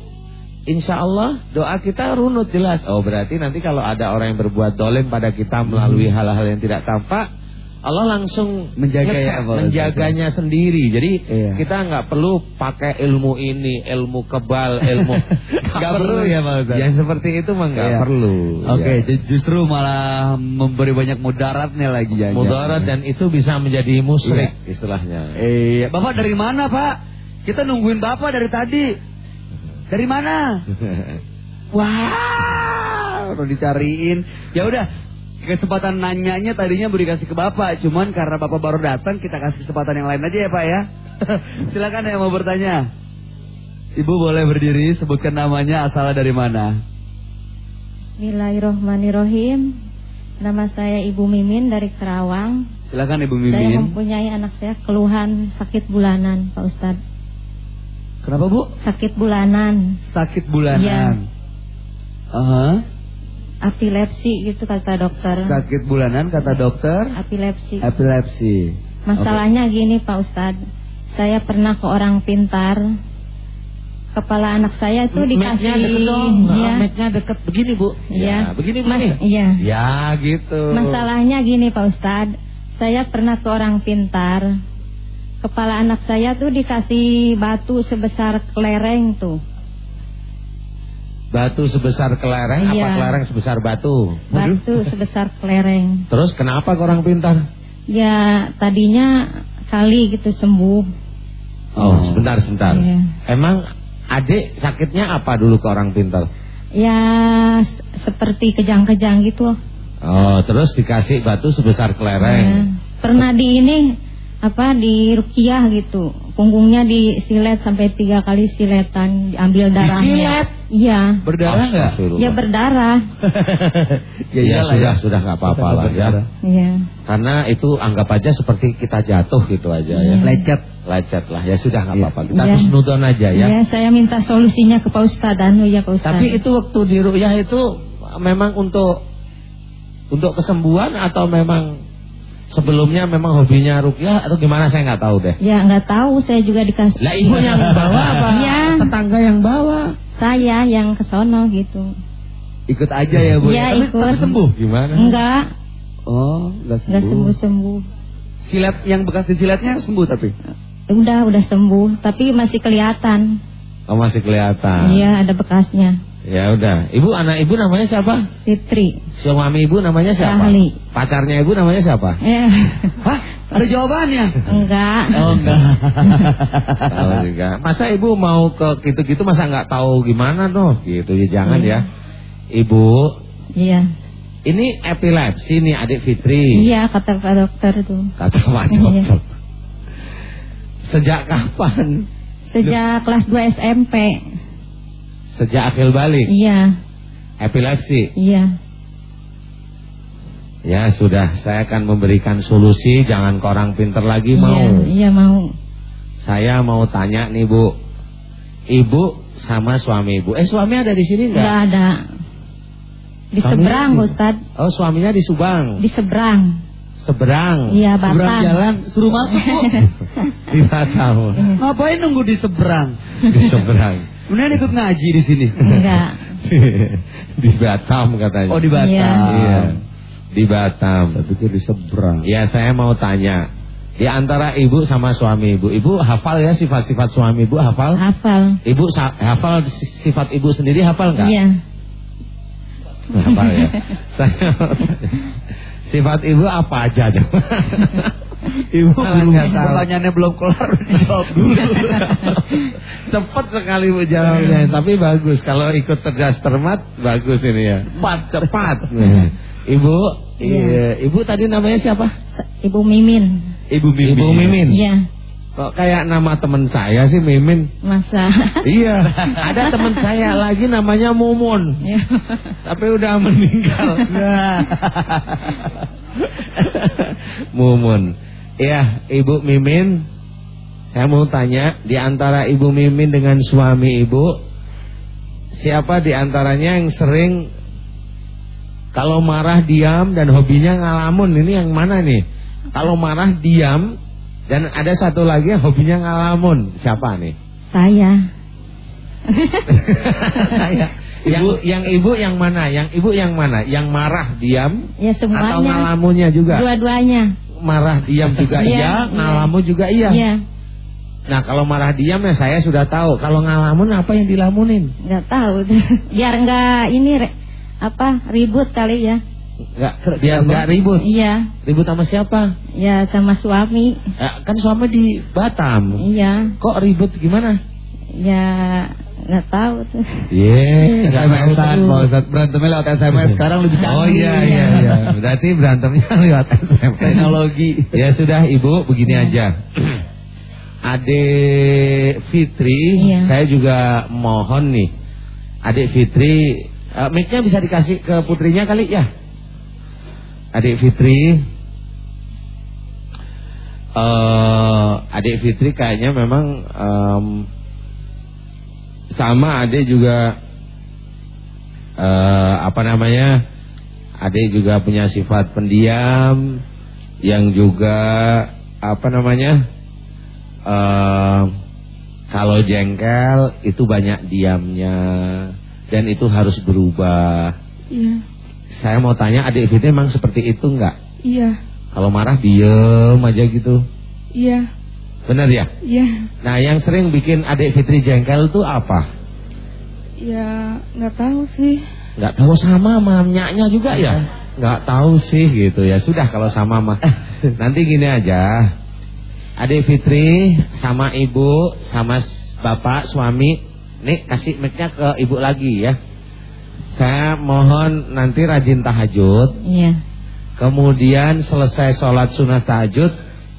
B: insya Allah doa kita runut jelas. Oh, berarti nanti kalau ada orang yang berbuat dolim pada kita melalui hal-hal yang tidak tampak, Allah langsung
A: Menjaga ya, apa,
B: menjaganya sendiri. Jadi
A: Iya.
B: kita nggak perlu pakai ilmu ini, ilmu kebal, ilmu
A: Nggak perlu ya, Pak Ustaz?
B: Yang seperti itu mah nggak
A: Iya.
B: perlu.
A: Oke,
B: Ya.
A: ju- justru malah memberi banyak mudaratnya lagi ya.
B: Mudarat dan itu bisa menjadi musyrik istilahnya.
A: Iya, Bapak dari mana, Pak? Kita nungguin Bapak dari tadi. Dari mana? Wah, udah dicariin. Ya udah, kesempatan nanyanya tadinya beri kasih ke Bapak, cuman karena Bapak baru datang, kita kasih kesempatan yang lain aja ya, Pak ya. Silakan yang mau bertanya. Ibu boleh berdiri, sebutkan namanya, asalnya dari mana?
I: Bismillahirrohmanirrohim Nama saya Ibu Mimin dari Kerawang
A: Silakan Ibu
I: Saya
A: Mimin.
I: mempunyai anak saya keluhan sakit bulanan Pak Ustadz
A: Kenapa Bu?
I: Sakit bulanan
A: Sakit bulanan.
I: Iya.
A: Aha.
I: Epilepsi gitu kata dokter
A: Sakit bulanan kata dokter.
I: Epilepsi
A: Epilepsi.
I: Masalahnya gini Pak Ustadz Saya pernah ke orang pintar Kepala anak saya itu dikasih
B: Mic-nya deket dong,
I: Iya.
B: mic-nya deket begini bu.
I: Iya.
B: Ya, begini
I: Mas,
B: begini.
I: iya.
B: Ya gitu.
I: Masalahnya gini Pak Ustadz Saya pernah ke orang pintar Kepala anak saya tuh dikasih batu sebesar kelereng tuh
B: Batu sebesar kelereng, apa
I: Iya.
B: kelereng sebesar batu?
I: Batu sebesar kelereng
B: Terus kenapa ke orang pintar?
I: Ya tadinya kali gitu sembuh
B: Oh, sebentar, sebentar.
I: Iya.
B: Emang adik sakitnya apa dulu ke orang pintar?
I: Ya seperti kejang-kejang gitu
B: Oh, terus dikasih batu sebesar kelereng.
I: Ya. Pernah di ini apa di rukiah gitu punggungnya disilet sampai tiga kali siletan diambil darahnya
B: Disilet?
I: iya
A: Berdarah nggak?
I: Ya berdarah
B: Ya,
A: iyalah
B: sudah, sudah nggak apa-apa lah ya.
A: Berdarah.
I: iya
B: Karena itu anggap aja seperti kita jatuh gitu aja ya.
I: Iya.
A: Lecet.
B: Lecet lah, ya sudah nggak
A: Iya.
B: apa-apa. Kita
I: Iya.
B: husnudon aja ya.
I: Ya, saya minta solusinya ke Pak Ustadz anu ya Pak Ustadz.
B: Tapi itu waktu di ru'yah itu memang untuk untuk kesembuhan atau memang sebelumnya memang hobinya ruqyah atau gimana saya nggak tahu deh.
I: Ya nggak tahu, saya juga dikasih.
B: Lah ibu yang bawa apa?
I: Iya.
B: Tetangga yang bawa.
I: Saya yang kesono gitu.
A: Ikut aja ya Bu.
I: Iya, ikut.
A: tapi sembuh.
B: Gimana?
I: Enggak,
A: Oh, nggak sembuh.
I: enggak sembuh sembuh.
A: Silat yang bekas disilatnya sembuh tapi.
I: Udah, udah sembuh, tapi masih kelihatan.
B: Oh masih kelihatan.
I: Iya, ada bekasnya.
B: Ya udah. Ibu anak ibu namanya siapa?
I: Fitri.
B: Suami ibu namanya siapa?
I: Rahli.
B: Pacarnya ibu namanya siapa?
I: Ya,
A: Hah? Ada jawabannya?
I: enggak.
A: Oh enggak.
B: Oh, juga. Masa ibu mau ke gitu-gitu masa nggak tahu gimana dong? Gitu ya jangan
I: Iya.
B: ya. Ibu,
I: Iya.
B: ini epilepsi nih adik Fitri.
I: Iya, kata Pak dokter tuh.
B: Kata Pak
I: Iya.
B: dokter. Sejak kapan?
I: Sejak kelas 2 SMP.
B: Sejak akil balik.
I: Iya,
B: Epilepsi.
I: iya.
B: Ya sudah, saya akan memberikan solusi. Jangan ke orang pinter lagi mau.
I: Iya, iya mau.
B: Saya mau tanya nih bu. Ibu sama suami ibu. Eh suami ada di sini
I: Enggak
B: nggak?
I: ada. Di
B: Suaminya
I: seberang,
B: di-
I: Ustaz.
B: Oh suaminya di Subang.
I: Di seberang.
B: Seberang.
I: Iya,
A: Seberang
I: Batam.
A: jalan, suruh masuk Bu.
B: Di Batam.
A: Ngapain nunggu di seberang?
B: di seberang.
A: Kemudian ikut ngaji di sini.
I: Enggak.
B: di Batam katanya.
A: Oh di Batam.
I: Iya.
B: Iya. Di Batam.
A: Saya pikir di seberang.
B: Ya saya mau tanya. Di antara ibu sama suami ibu, ibu hafal ya sifat-sifat suami ibu hafal?
I: Hafal.
B: Ibu hafal si- sifat ibu sendiri hafal nggak?
I: Iya.
B: Hafal ya. Saya sifat ibu apa aja coba? ibu
A: Belum, pertanyaannya belum kelar dijawab dulu.
B: Cepat sekali bu jawabnya, tapi bagus. Kalau ikut cerdas cermat, bagus ini ya. Cepat, cepat. Ibu,
I: Iya.
B: iya. ibu tadi namanya siapa?
I: Ibu Mimin.
A: Ibu Mimin.
B: Ibu Mimin.
I: Iya.
B: Kok kayak nama teman saya sih Mimin?
I: Masa.
B: iya, ada teman saya lagi namanya Mumun,
I: Iya.
B: tapi udah meninggal. Mumun. Iya, Ibu Mimin. Saya mau tanya, di antara Ibu Mimin dengan suami Ibu, siapa di antaranya yang sering kalau marah diam dan hobinya ngalamun? Ini yang mana nih? Kalau marah diam dan ada satu lagi yang hobinya ngalamun. Siapa nih?
I: Saya.
B: Saya. Yang yang ibu yang mana? Yang ibu yang mana? Yang marah diam
I: Ya
B: atau
I: semuanya.
B: ngalamunnya juga?
I: Dua-duanya.
B: Marah diam juga
I: Iya,
B: iya, ngalamun juga iya.
I: Iya,
B: Nah kalau marah diam ya saya sudah tahu. Kalau ngalamun apa yang dilamunin?
I: nggak tahu. Biar nggak ini re- apa ribut kali ya.
B: Nggak, biar nggak ribut.
I: Iya,
B: Ribut sama siapa?
I: ya sama suami.
B: Ya, kan suami di Batam.
I: Iya,
B: Kok ribut gimana?
I: ya nggak tahu tuh.
B: Iya,
A: SMS-an, Pak Ustadz. Berantemnya lewat SMS sekarang lebih canggih.
B: Oh iya iya iya. Berarti berantemnya lewat SMS.
A: Teknologi.
B: Ya sudah Ibu, begini aja. Ade Fitri,
I: Iya.
B: saya juga mohon nih. Adik Fitri, eh, mic-nya bisa dikasih ke putrinya kali ya? Adik Fitri, eh Adik Fitri kayaknya memang em, sama adik juga eh apa namanya? Adik juga punya sifat pendiam yang juga apa namanya? eh kalau jengkel itu banyak diamnya dan itu harus berubah.
J: Iya,
B: Saya mau tanya adik Fitri memang seperti itu enggak?
J: iya,
B: Kalau marah diem aja gitu.
J: iya,
B: Benar ya?
J: iya,
B: Nah yang sering bikin adik Fitri jengkel itu apa?
J: ya nggak tahu sih.
B: Nggak tahu sama mamnyaknya juga ya? Nggak tahu sih gitu ya. Sudah kalau sama mah. Nanti gini aja. Adik Fitri sama ibu sama bapak suami. Nih kasih mic-nya ke ibu lagi ya. Saya mohon nanti rajin tahajud.
I: Iya,
B: Kemudian selesai sholat sunat tahajud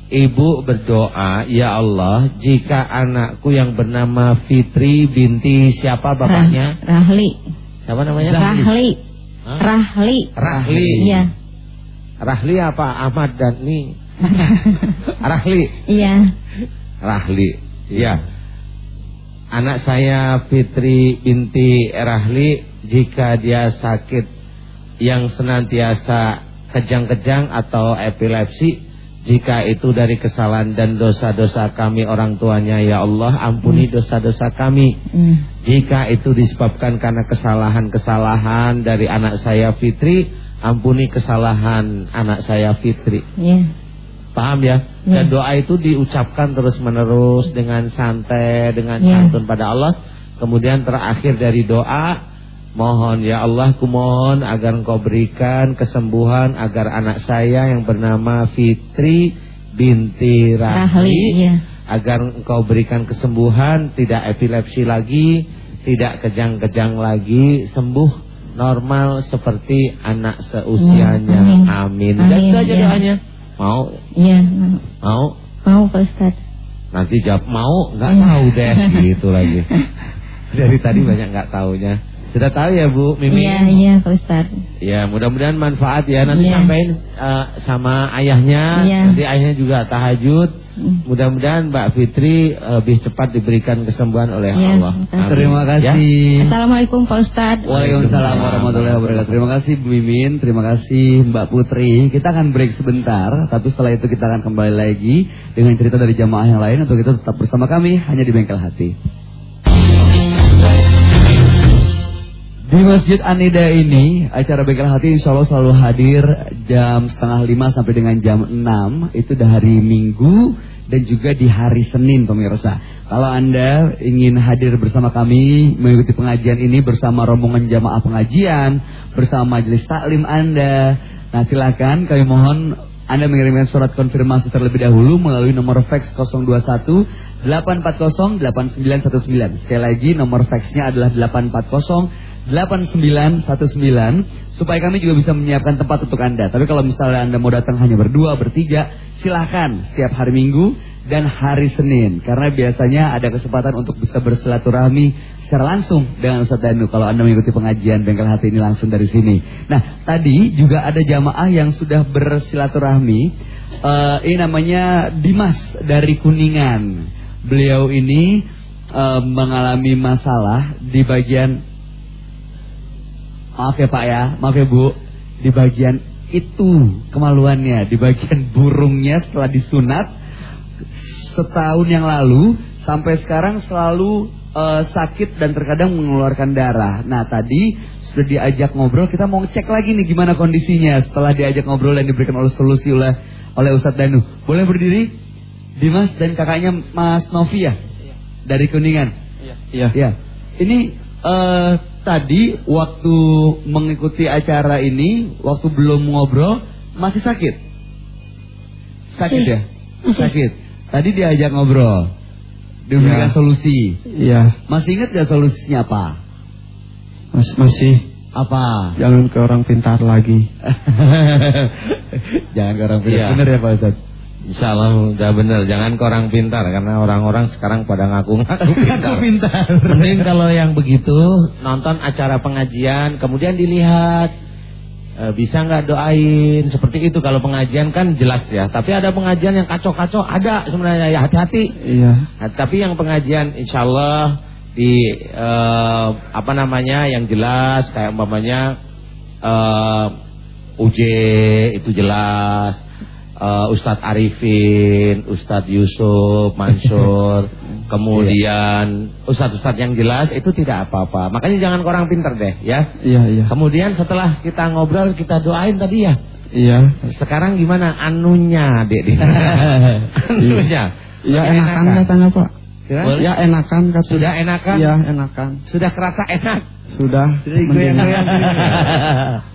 B: Ibu berdoa Ya Allah Jika anakku yang bernama Fitri binti siapa bapaknya
I: Rah- Rahli.
B: Siapa namanya
I: Rahli.
B: Hah?
I: Rahli.
B: Rahli
I: Iya.
B: Rahli apa Ahmad dan nih Rahli
I: Iya.
B: Rahli Ya Anak saya Fitri binti Rahli Jika dia sakit Yang senantiasa Kejang-kejang atau epilepsi Jika itu dari kesalahan dan dosa-dosa kami orang tuanya Ya Allah ampuni dosa-dosa kami
I: Hmm.
B: Jika itu disebabkan karena kesalahan-kesalahan dari anak saya Fitri Ampuni kesalahan anak saya Fitri
I: Iya.
B: Paham ya? Dan doa itu diucapkan terus-menerus dengan santai, dengan
I: Ya.
B: santun pada Allah. Kemudian terakhir dari doa, mohon ya Allah, kumohon agar engkau berikan kesembuhan agar anak saya yang bernama Fitri binti
I: Rahli.
B: Rahli,
I: Iya.
B: agar engkau berikan kesembuhan, tidak epilepsi lagi, tidak kejang-kejang lagi, sembuh normal seperti anak seusianya.
I: Ya,
B: Amin.
I: amin.
B: Dan itu aja
I: ya.
B: doanya. Mau?
I: Iya. mau.
B: Mau?
I: Pak Ustadz.
B: Nanti jawab mau, nggak
I: Iya.
B: tahu deh, gitu lagi. Dari tadi banyak nggak taunya. Sudah tahu ya Bu Mimi?
I: Iya, iya Pak Ustadz.
B: Ya, mudah-mudahan manfaat ya. Nanti
I: Iya.
B: sampaikan eh, sama ayahnya.
I: Iya.
B: Nanti ayahnya juga tahajud.
I: Hmm.
B: Mudah-mudahan Mbak Fitri eh, lebih cepat diberikan kesembuhan oleh
I: Iya,
B: Allah.
I: terima kasih.
A: Terima
B: Ya.
A: kasih.
I: Assalamualaikum Pak Ustadz.
A: Waalaikumsalam warahmatullahi wabarakatuh. Terima kasih Bu Mimin, terima kasih Mbak Putri. Kita akan break sebentar, tapi setelah itu kita akan kembali lagi dengan cerita dari jamaah yang lain untuk itu tetap bersama kami hanya di Bengkel Hati. Di Masjid Anida ini, acara Bengkel Hati insya Allah selalu hadir jam setengah lima sampai dengan jam enam. Itu di hari Minggu dan juga di hari Senin pemirsa. Kalau Anda ingin hadir bersama kami mengikuti pengajian ini bersama rombongan jamaah pengajian, bersama majelis taklim Anda. Nah silakan kami mohon Anda mengirimkan surat konfirmasi terlebih dahulu melalui nomor fax 021 840 8919. Sekali lagi nomor faxnya adalah 840 8919 supaya kami juga bisa menyiapkan tempat untuk Anda. Tapi kalau misalnya Anda mau datang hanya berdua, bertiga, silahkan setiap hari Minggu dan hari Senin. Karena biasanya ada kesempatan untuk bisa bersilaturahmi secara langsung dengan Ustaz Danu kalau Anda mengikuti pengajian Bengkel Hati ini langsung dari sini. Nah, tadi juga ada jamaah yang sudah bersilaturahmi. Eh, ini namanya Dimas dari Kuningan. Beliau ini eh, mengalami masalah di bagian Maaf ya Pak ya, maaf ya Bu. Di bagian itu kemaluannya, di bagian burungnya setelah disunat setahun yang lalu sampai sekarang selalu eh, sakit dan terkadang mengeluarkan darah. Nah tadi sudah diajak ngobrol, kita mau cek lagi nih gimana kondisinya setelah diajak ngobrol dan diberikan oleh solusi oleh oleh Ustadz Danu. Boleh berdiri? Dimas dan kakaknya Mas Novi ya? Dari Kuningan.
H: Iya.
A: Ya. Ini eh, tadi waktu mengikuti acara ini, waktu belum ngobrol, masih sakit? Sakit ya?
G: Masih.
A: Sakit. Tadi diajak ngobrol. Diberikan
H: Ya.
A: solusi.
H: Iya.
A: Masih ingat gak solusinya apa?
H: Mas, masih
A: Apa?
H: jangan ke orang pintar lagi.
A: Jangan ke orang
B: Iya.
A: Bener ya Pak Ustadz?
B: Insya Allah udah bener, jangan ke orang pintar karena orang-orang sekarang pada ngaku-ngaku pintar.
A: pintar.
B: Mending kalau yang begitu nonton acara pengajian, kemudian dilihat e, bisa nggak doain seperti itu. Kalau pengajian kan jelas ya, tapi ada pengajian yang kacau-kacau ada sebenarnya ya hati-hati.
H: Iya.
B: Nah, tapi yang pengajian insya Allah di eh, apa namanya yang jelas kayak umpamanya eh, UJ itu jelas, eh, Ustadz Arifin, Ustadz Yusuf, Mansur, kemudian Ustadz-Ustadz yang jelas itu tidak apa-apa. Makanya jangan orang pinter deh ya.
H: Iya, iya.
B: Kemudian setelah kita ngobrol kita doain tadi ya.
H: Iya.
B: Sekarang gimana anunya dek? Dek? anunya.
H: Ya enakan katanya Pak.
B: Ya?
H: Ya enakan kata.
B: Sudah enakan?
H: Iya enakan.
B: Sudah kerasa enak?
H: Sudah.
A: Sudah digoyang-goyang.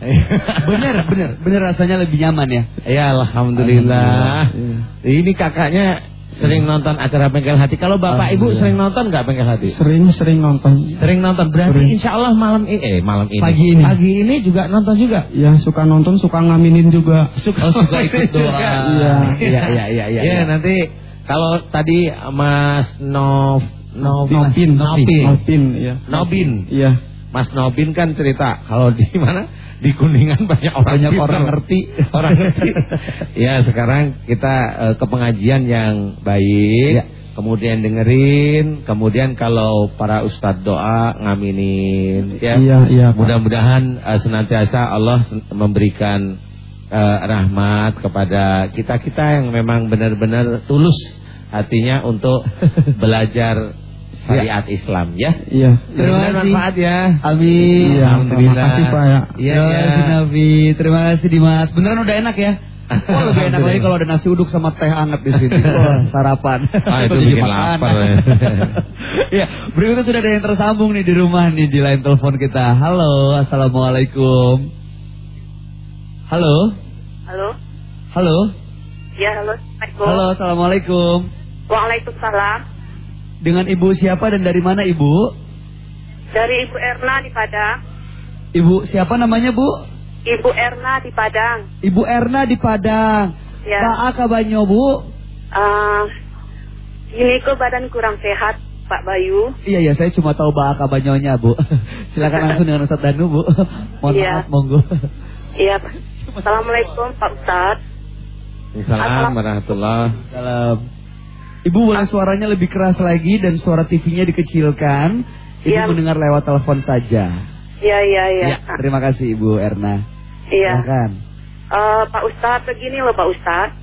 A: bener, bener, bener rasanya lebih nyaman ya.
B: Ya alhamdulillah.
H: Iya.
B: Ini kakaknya sering nonton acara Bengkel Hati. Kalau bapak ibu sering nonton nggak Bengkel Hati?
H: Sering-sering nonton.
B: Sering nonton. Berarti
H: Sering.
B: insya Allah malam ini, eh malam ini.
H: Pagi ini.
B: Pagi ini juga nonton juga.
H: Ya suka nonton, suka ngaminin juga.
B: Suka,
A: Oh, suka ikut doa.
H: Iya.
A: Iya, iya, iya, iya.
B: Ya nanti kalau tadi Mas Nov Nov
H: Nopin.
B: Nopin
H: Nopin, iya.
B: Nobin
H: Iya.
B: Mas Nobin kan cerita kalau di mana di Kuningan banyak orang
A: Banyak
B: pinter.
A: orang ngerti.
B: orang ngerti. ya sekarang kita eh, ke pengajian yang baik.
A: Ya.
B: Kemudian dengerin, kemudian kalau para ustadz doa ngaminin, ya.
H: Iya, Pak.
B: Mudah-mudahan eh, senantiasa Allah memberikan eh, rahmat kepada kita kita yang memang benar-benar tulus hatinya untuk belajar syariat Islam, ya.
H: Iya.
A: Terima kasih.
B: manfaat ya.
A: Amin.
H: Iya,
B: Alhamdulillah.
H: terima kasih, Pak, ya.
B: Iya,
A: Terima
B: iya.
A: kasih Nabi. Terima kasih Dimas. Beneran udah enak ya? Wah lebih enak lagi kalau ada nasi uduk sama teh hangat di sini. Wah, sarapan.
B: Ah, itu bikin
A: makanan.
B: lapar, ya.
A: ya, berikutnya sudah ada yang tersambung nih di rumah nih di line telepon kita. Halo, assalamualaikum. Halo,
K: Halo?
A: halo,
K: Ya, halo. Assalamualaikum.
A: halo, assalamualaikum.
K: Waalaikumsalam.
A: Dengan ibu siapa dan dari mana ibu?
K: Dari Ibu Erna di Padang.
A: Ibu siapa namanya bu?
K: Ibu Erna di Padang.
A: Ibu Erna di Padang.
K: Ya.
A: Pak Akabanyo bu?
K: Eh, ini kok badan kurang sehat, Pak Bayu.
A: Iya iya saya cuma tahu Pak Akabanyonya bu. Silakan langsung dengan Ustadz Danu bu. Mohon
K: Iya.
A: maaf monggo.
K: Iya, Pak. Assalamualaikum, Pak Ustadz.
B: Assalamualaikum warahmatullahi
A: Salam. Ibu boleh suaranya lebih keras lagi dan suara TV-nya dikecilkan. Ibu
K: Iya.
A: mendengar lewat telepon saja.
K: Iya, iya, iya.
A: Ya, terima kasih Ibu Erna.
K: Iya. Eh, Pak Ustadz, begini loh Pak Ustadz.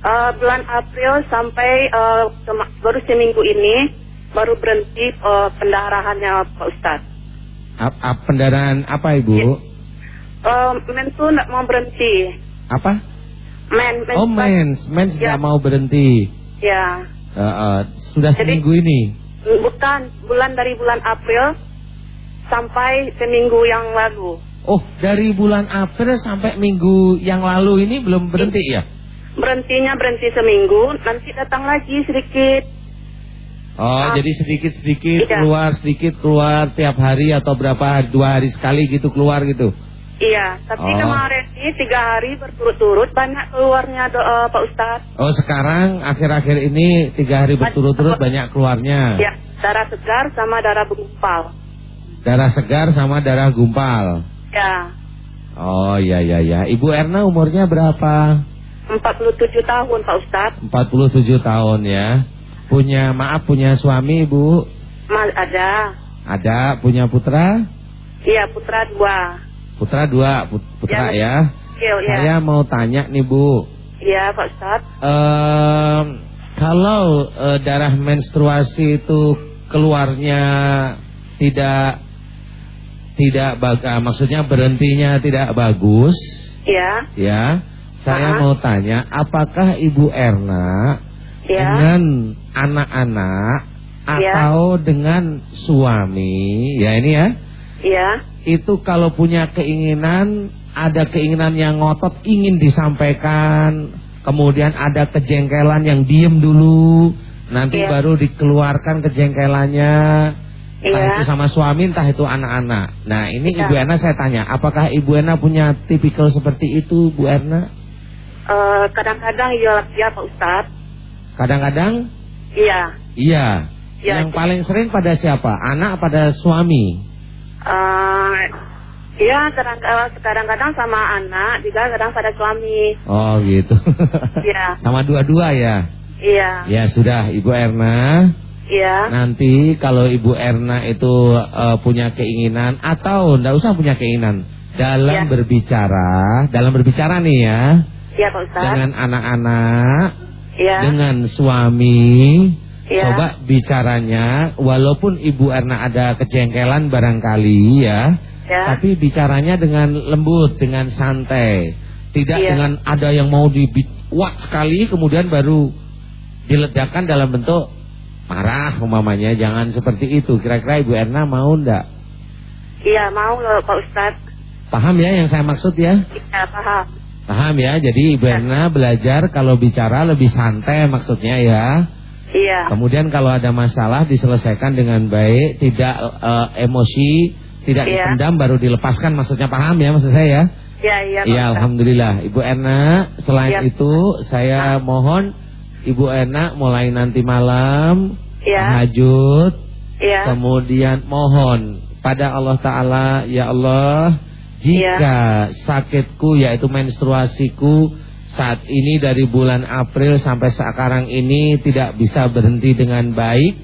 K: Eh, bulan April sampai eh, kema- baru seminggu ini baru berhenti eh, pendarahannya Pak Ustadz.
B: Ap- ap- pendarahan apa ibu?
K: Iya. Eh, men tuh nggak mau berhenti.
B: Apa?
K: Men, men
B: Oh mens, mens
K: Ya.
B: nggak mau berhenti.
K: Ya,
B: Eh, eh, sudah
K: Jadi-
B: seminggu ini.
K: bukan bulan dari bulan April sampai seminggu yang lalu.
B: Oh dari bulan April sampai minggu yang lalu ini belum berhenti ya?
K: Berhentinya berhenti seminggu, nanti datang lagi sedikit.
B: Oh
K: Ah.
B: jadi sedikit sedikit
K: Iya.
B: keluar sedikit keluar tiap hari atau berapa dua hari sekali gitu keluar gitu?
K: Iya, tapi
B: Oh.
K: kemarin ini tiga hari berturut-turut banyak keluarnya doa Pak Ustadz.
B: Oh sekarang akhir-akhir ini tiga hari berturut-turut banyak keluarnya.
K: Ya, darah segar sama darah bergumpal.
B: Darah segar sama darah gumpal.
K: Ya,
B: Oh iya iya ya. Ibu Erna umurnya berapa?
K: 47 tahun Pak Ustadz.
B: 47 tahun ya. Punya maaf punya suami Ibu?
K: Mal ada.
B: Ada punya putra?
K: Iya, putra dua.
B: Putra dua put- putra
K: Ya,
B: ya.
K: Kecil, ya.
B: Saya mau tanya nih Bu.
K: Iya, Pak Ustadz.
B: Ehm, kalau eh, darah menstruasi itu keluarnya tidak tidak bag- ah, maksudnya berhentinya tidak bagus
K: Iya.
B: ya Saya
K: Ah.
B: mau tanya, apakah Ibu Erna
K: Ya.
B: dengan anak-anak
K: Ya.
B: atau dengan suami, ya ini ya,
K: Iya.
B: Itu kalau punya keinginan, ada keinginan yang ngotot ingin disampaikan, kemudian ada kejengkelan yang diem dulu, nanti
K: Iya.
B: baru dikeluarkan kejengkelannya. Entah
K: Iya.
B: itu sama suami, entah itu anak-anak. Nah ini
K: Iya.
B: Ibu Erna saya tanya, apakah Ibu Erna punya tipikal seperti itu, Bu Erna?
K: Eh, kadang-kadang iya, iya Pak Ustadz.
B: Kadang-kadang
K: Iya.
B: iya.
K: Iya.
B: Yang paling sering pada siapa? Anak pada suami?
K: Eh, Iya, kadang- kadang-kadang sama anak, juga kadang pada suami.
B: Oh gitu.
K: Iya,
B: Sama dua-dua ya?
K: iya,
B: Ya sudah Ibu Erna.
K: iya,
B: Nanti kalau Ibu Erna itu eh, punya keinginan atau enggak usah punya keinginan dalam
K: Ya.
B: berbicara, dalam berbicara nih ya,
K: iya Pak Ustadz.
B: dengan anak-anak,
K: Iya,
B: dengan suami,
K: Iya.
B: coba bicaranya walaupun Ibu Erna ada kejengkelan barangkali ya,
K: ya,
B: tapi bicaranya dengan lembut, dengan santai. Tidak
K: Iya.
B: dengan ada yang mau dibuat sekali kemudian baru diledakkan dalam bentuk marah umpamanya. Jangan seperti itu. Kira-kira Ibu Erna mau ndak?
K: iya mau loh Pak Ustadz.
B: Paham ya yang saya maksud ya?
K: Iya paham.
B: Paham ya? Jadi Ibu Erna belajar kalau bicara lebih santai maksudnya ya.
K: Iya,
B: Kemudian kalau ada masalah diselesaikan dengan baik, tidak eh, emosi, tidak
K: Iya.
B: dipendam baru dilepaskan maksudnya paham ya maksud saya ya?
K: iya, iya
B: Iya, alhamdulillah. Ibu Erna, selain
K: Iya.
B: itu saya mohon Ibu Erna mulai nanti malam
K: Iya,
B: tahajud,
K: iya,
B: kemudian mohon pada Allah taala, ya Allah, jika sakitku yaitu menstruasiku saat ini dari bulan April sampai sekarang ini tidak bisa berhenti dengan baik,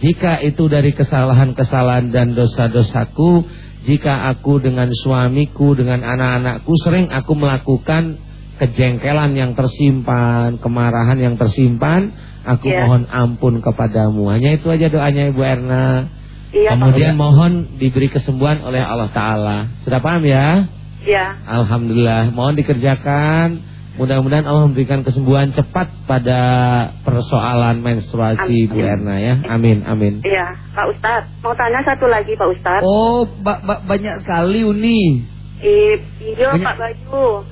B: jika itu dari kesalahan-kesalahan dan dosa-dosaku, jika aku dengan suamiku, dengan anak-anakku sering aku melakukan kejengkelan yang tersimpan, kemarahan yang tersimpan, aku
K: Iya.
B: mohon ampun kepadamu. Hanya itu aja doanya Ibu Erna.
K: iya Pak
B: Kemudian
K: Ustadz.
B: mohon diberi kesembuhan oleh Allah Ta'ala. Sudah paham ya?
K: Iya,
B: Alhamdulillah. Mohon dikerjakan. Mudah-mudahan Allah memberikan kesembuhan cepat pada persoalan menstruasi
K: Amin.
B: Bu Erna ya. Amin, amin.
K: iya Pak Ustadz. Mau tanya satu lagi Pak Ustadz.
A: Oh, ba- ba- banyak sekali Uni.
K: Iya
A: Banyak-
K: Pak Bayu.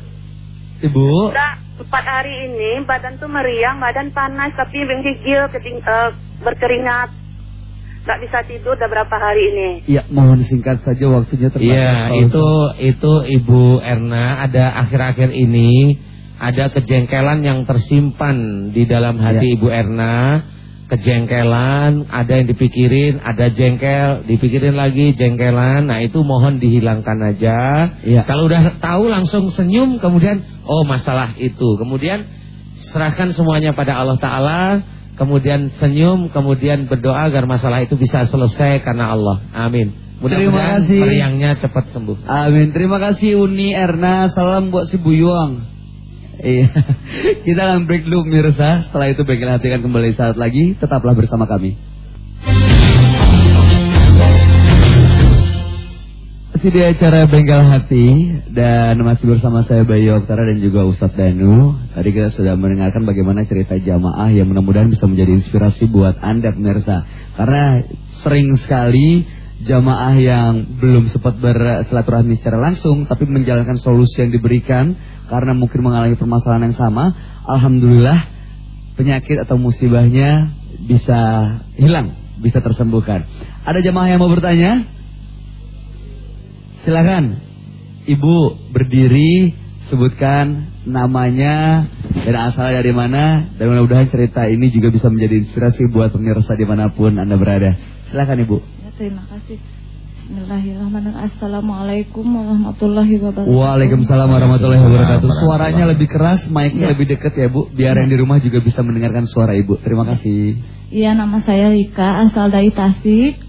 A: Ibu.
K: Udah empat hari ini badan tuh meriang, badan panas tapi menggigil, keting, eh, berkeringat. Gak bisa tidur udah berapa hari ini.
A: Ya, mohon singkat saja waktunya terbatas.
B: Iya, itu itu Ibu Erna ada akhir-akhir ini ada kejengkelan yang tersimpan di dalam hati
A: Iya.
B: Ibu Erna. Kejengkelan, ada yang dipikirin, ada jengkel, dipikirin lagi jengkelan. Nah, itu mohon dihilangkan aja.
A: Iya.
B: Kalau udah tahu langsung senyum kemudian oh masalah itu. Kemudian serahkan semuanya pada Allah taala, kemudian senyum, kemudian berdoa agar masalah itu bisa selesai karena Allah. Amin.
A: Terima
B: Mudah-mudahan
A: kasih.
B: meriangnya cepat sembuh.
A: Amin. Terima kasih Uni Erna. Salam buat si Buyuang. Iya. Kita akan break dulu Mirsa. Setelah itu bengkel hati akan kembali saat lagi. Tetaplah bersama kami. Masih di acara Bengkel Hati dan masih bersama saya Bayu Oktara dan juga Ustadz Danu. Tadi kita sudah mendengarkan bagaimana cerita jamaah yang mudah-mudahan bisa menjadi inspirasi buat Anda pemirsa. Karena sering sekali jamaah yang belum sempat bersilaturahmi secara langsung tapi menjalankan solusi yang diberikan karena mungkin mengalami permasalahan yang sama, alhamdulillah penyakit atau musibahnya bisa hilang, bisa tersembuhkan. Ada jamaah yang mau bertanya? Silakan. Ibu berdiri, sebutkan namanya dan asalnya dari mana dan mudah-mudahan cerita ini juga bisa menjadi inspirasi buat pemirsa di mana pun anda berada. Silakan ibu.
I: Terima kasih. Bismillahirrahmanirrahim. Assalamualaikum warahmatullahi wabarakatuh.
A: Waalaikumsalam warahmatullahi wabarakatuh. Suaranya lebih keras, mic-nya
I: Ya.
A: lebih dekat ya bu, biar yang di rumah juga bisa mendengarkan suara ibu. Terima kasih.
I: Iya, nama saya Rika, asal dari Tasik.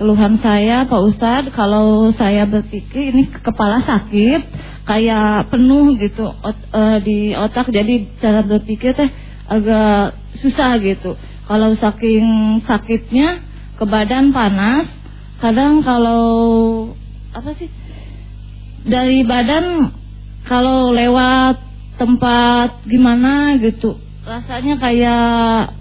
I: Keluhan saya, Pak Ustadz, kalau saya berpikir ini kepala sakit, kayak penuh gitu ot- eh, di otak, jadi cara berpikir teh agak susah gitu. Kalau saking sakitnya, ke badan panas, kadang kalau apa sih dari badan kalau lewat tempat gimana gitu rasanya kayak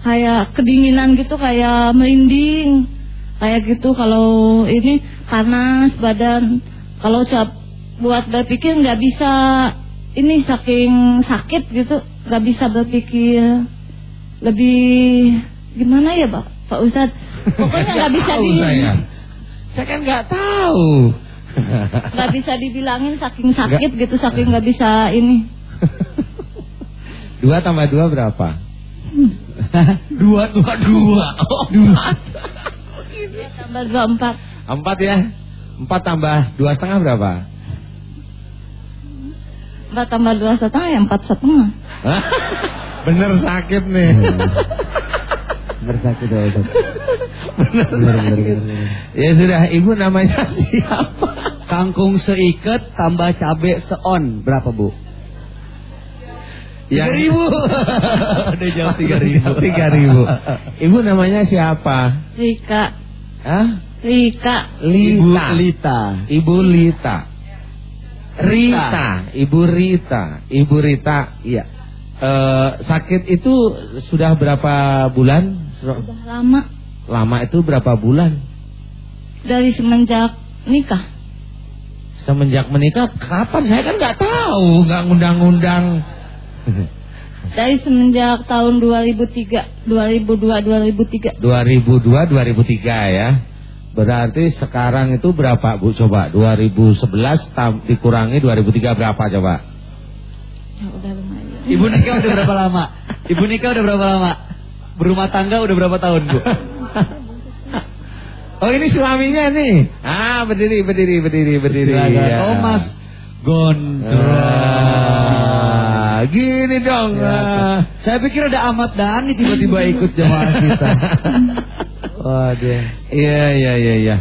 I: kayak kedinginan gitu kayak merinding kayak gitu. Kalau ini panas badan kalau cap buat berpikir nggak bisa ini saking sakit gitu nggak bisa berpikir lebih gimana ya pak pak Ustad pokoknya nggak bisa di
B: saya. Saya kan nggak tahu.
I: nggak bisa dibilangin saking sakit gitu saking nggak bisa ini
B: Dua tambah dua berapa? dua dua dua. Oh, dua.
I: Dua tambah dua empat
B: Empat ya. Empat tambah dua setengah berapa?
I: empat tambah dua setengah ya empat setengah?
B: Bener sakit nih.
F: Bersakit ya Ustaz.
B: Sakit.
F: bener, bener.
B: Ya sudah, ibu namanya siapa?
F: Kangkung seiket tambah cabe seon berapa bu?
B: Tiga
F: ribu.
B: Udah jauh tiga ribu. Tiga ribu. Ibu namanya siapa?
I: Rika
B: Hah?
I: Rika
F: Ibu
B: Lita.
F: Lita.
B: Ibu Lita. Rita. Ibu Rita. Ibu Rita. Iya. Eh, sakit itu sudah berapa bulan?
I: Udah lama
B: Lama itu berapa bulan?
I: dari semenjak nikah
B: Semenjak menikah kapan? Saya kan nggak tahu, nggak ngundang-ngundang.
I: dari semenjak tahun 2003 2002 2003
B: 2002 2003 ya. Berarti sekarang itu berapa Bu coba? 2011 tam- dikurangi 2003 berapa coba?
I: ya udah lumayan
F: Ibu nikah udah berapa lama? Ibu nikah udah berapa lama? Berumah tangga udah berapa tahun bu?
B: Oh ini suaminya nih. Ah berdiri berdiri berdiri berdiri.
F: Silakan.
B: Ya.
F: Oh mas Gondrong.
B: Ah, gini dong. ah.
F: Saya pikir ada Ahmad Dhani tiba-tiba ikut jamaah kita. Waduh.
B: Iya iya iya iya.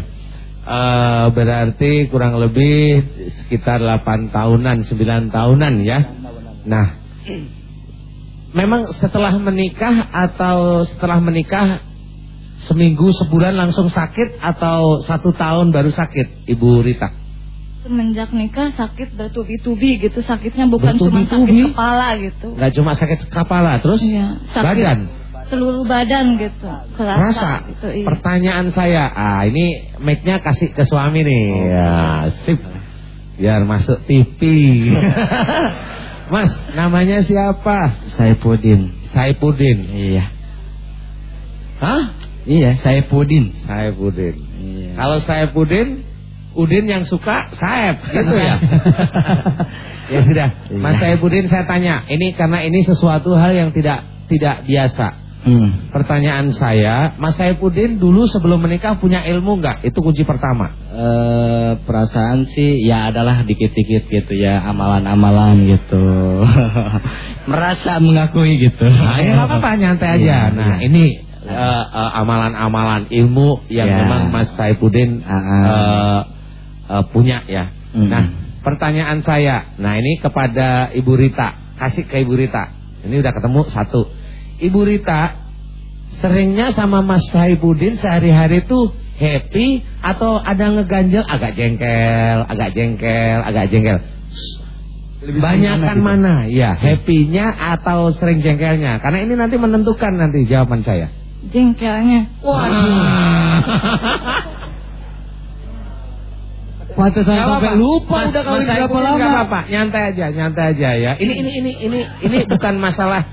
B: Eh, berarti kurang lebih sekitar 8 tahunan, 9 tahunan ya. Nah, memang setelah menikah atau setelah menikah seminggu sebulan langsung sakit atau satu tahun baru sakit, Ibu Rita?
I: semenjak nikah sakit bertubi-tubi gitu sakitnya bukan cuma sakit kepala gitu
B: Gak cuma sakit kepala, terus
I: Iya, sakit
B: badan.
I: seluruh badan gitu kerasa
B: Rasa.
I: gitu iya.
B: Pertanyaan saya, ah ini mic-nya kasih ke suami nih. Ya, sip. Biar masuk TV. Mas, namanya siapa?
F: Saipudin.
B: Saipudin.
F: Iya.
B: Hah?
F: Iya, Saipudin.
B: Saipudin.
F: Iya.
B: Kalau Saipudin, Udin yang suka Saip, gitu ya. ya sudah, Mas Saipudin saya tanya, ini karena ini sesuatu hal yang tidak tidak biasa.
F: Hmm.
B: Pertanyaan saya, Mas Saipudin dulu sebelum menikah punya ilmu nggak? Itu kunci pertama.
F: Eh, perasaan sih ya adalah dikit-dikit gitu ya amalan-amalan gitu. Merasa mengakui gitu.
B: Nah, ya apa-apa nyantai aja.
F: Iya,
B: nah,
F: iya.
B: ini eh, eh, amalan-amalan ilmu yang
F: Ya.
B: memang Mas Saipudin
F: Ah, ah.
B: eh, eh, punya ya.
F: Mm.
B: Nah, pertanyaan saya, nah ini kepada Ibu Rita, kasih ke Ibu Rita. Ini udah ketemu satu. Ibu Rita seringnya sama Mas Saipudin sehari-hari tuh happy atau ada ngeganjel agak jengkel, agak jengkel, agak jengkel. Banyakan mana? Ya, happy-nya atau sering jengkelnya? Karena ini nanti menentukan nanti jawaban saya.
I: jengkelnya
F: Pantes saya
B: Nggak
F: sampai lupa
B: Mas-
F: udah kali berapa lama.
B: nggak apa-apa, nyantai aja, nyantai aja ya. Ini ini ini ini ini bukan masalah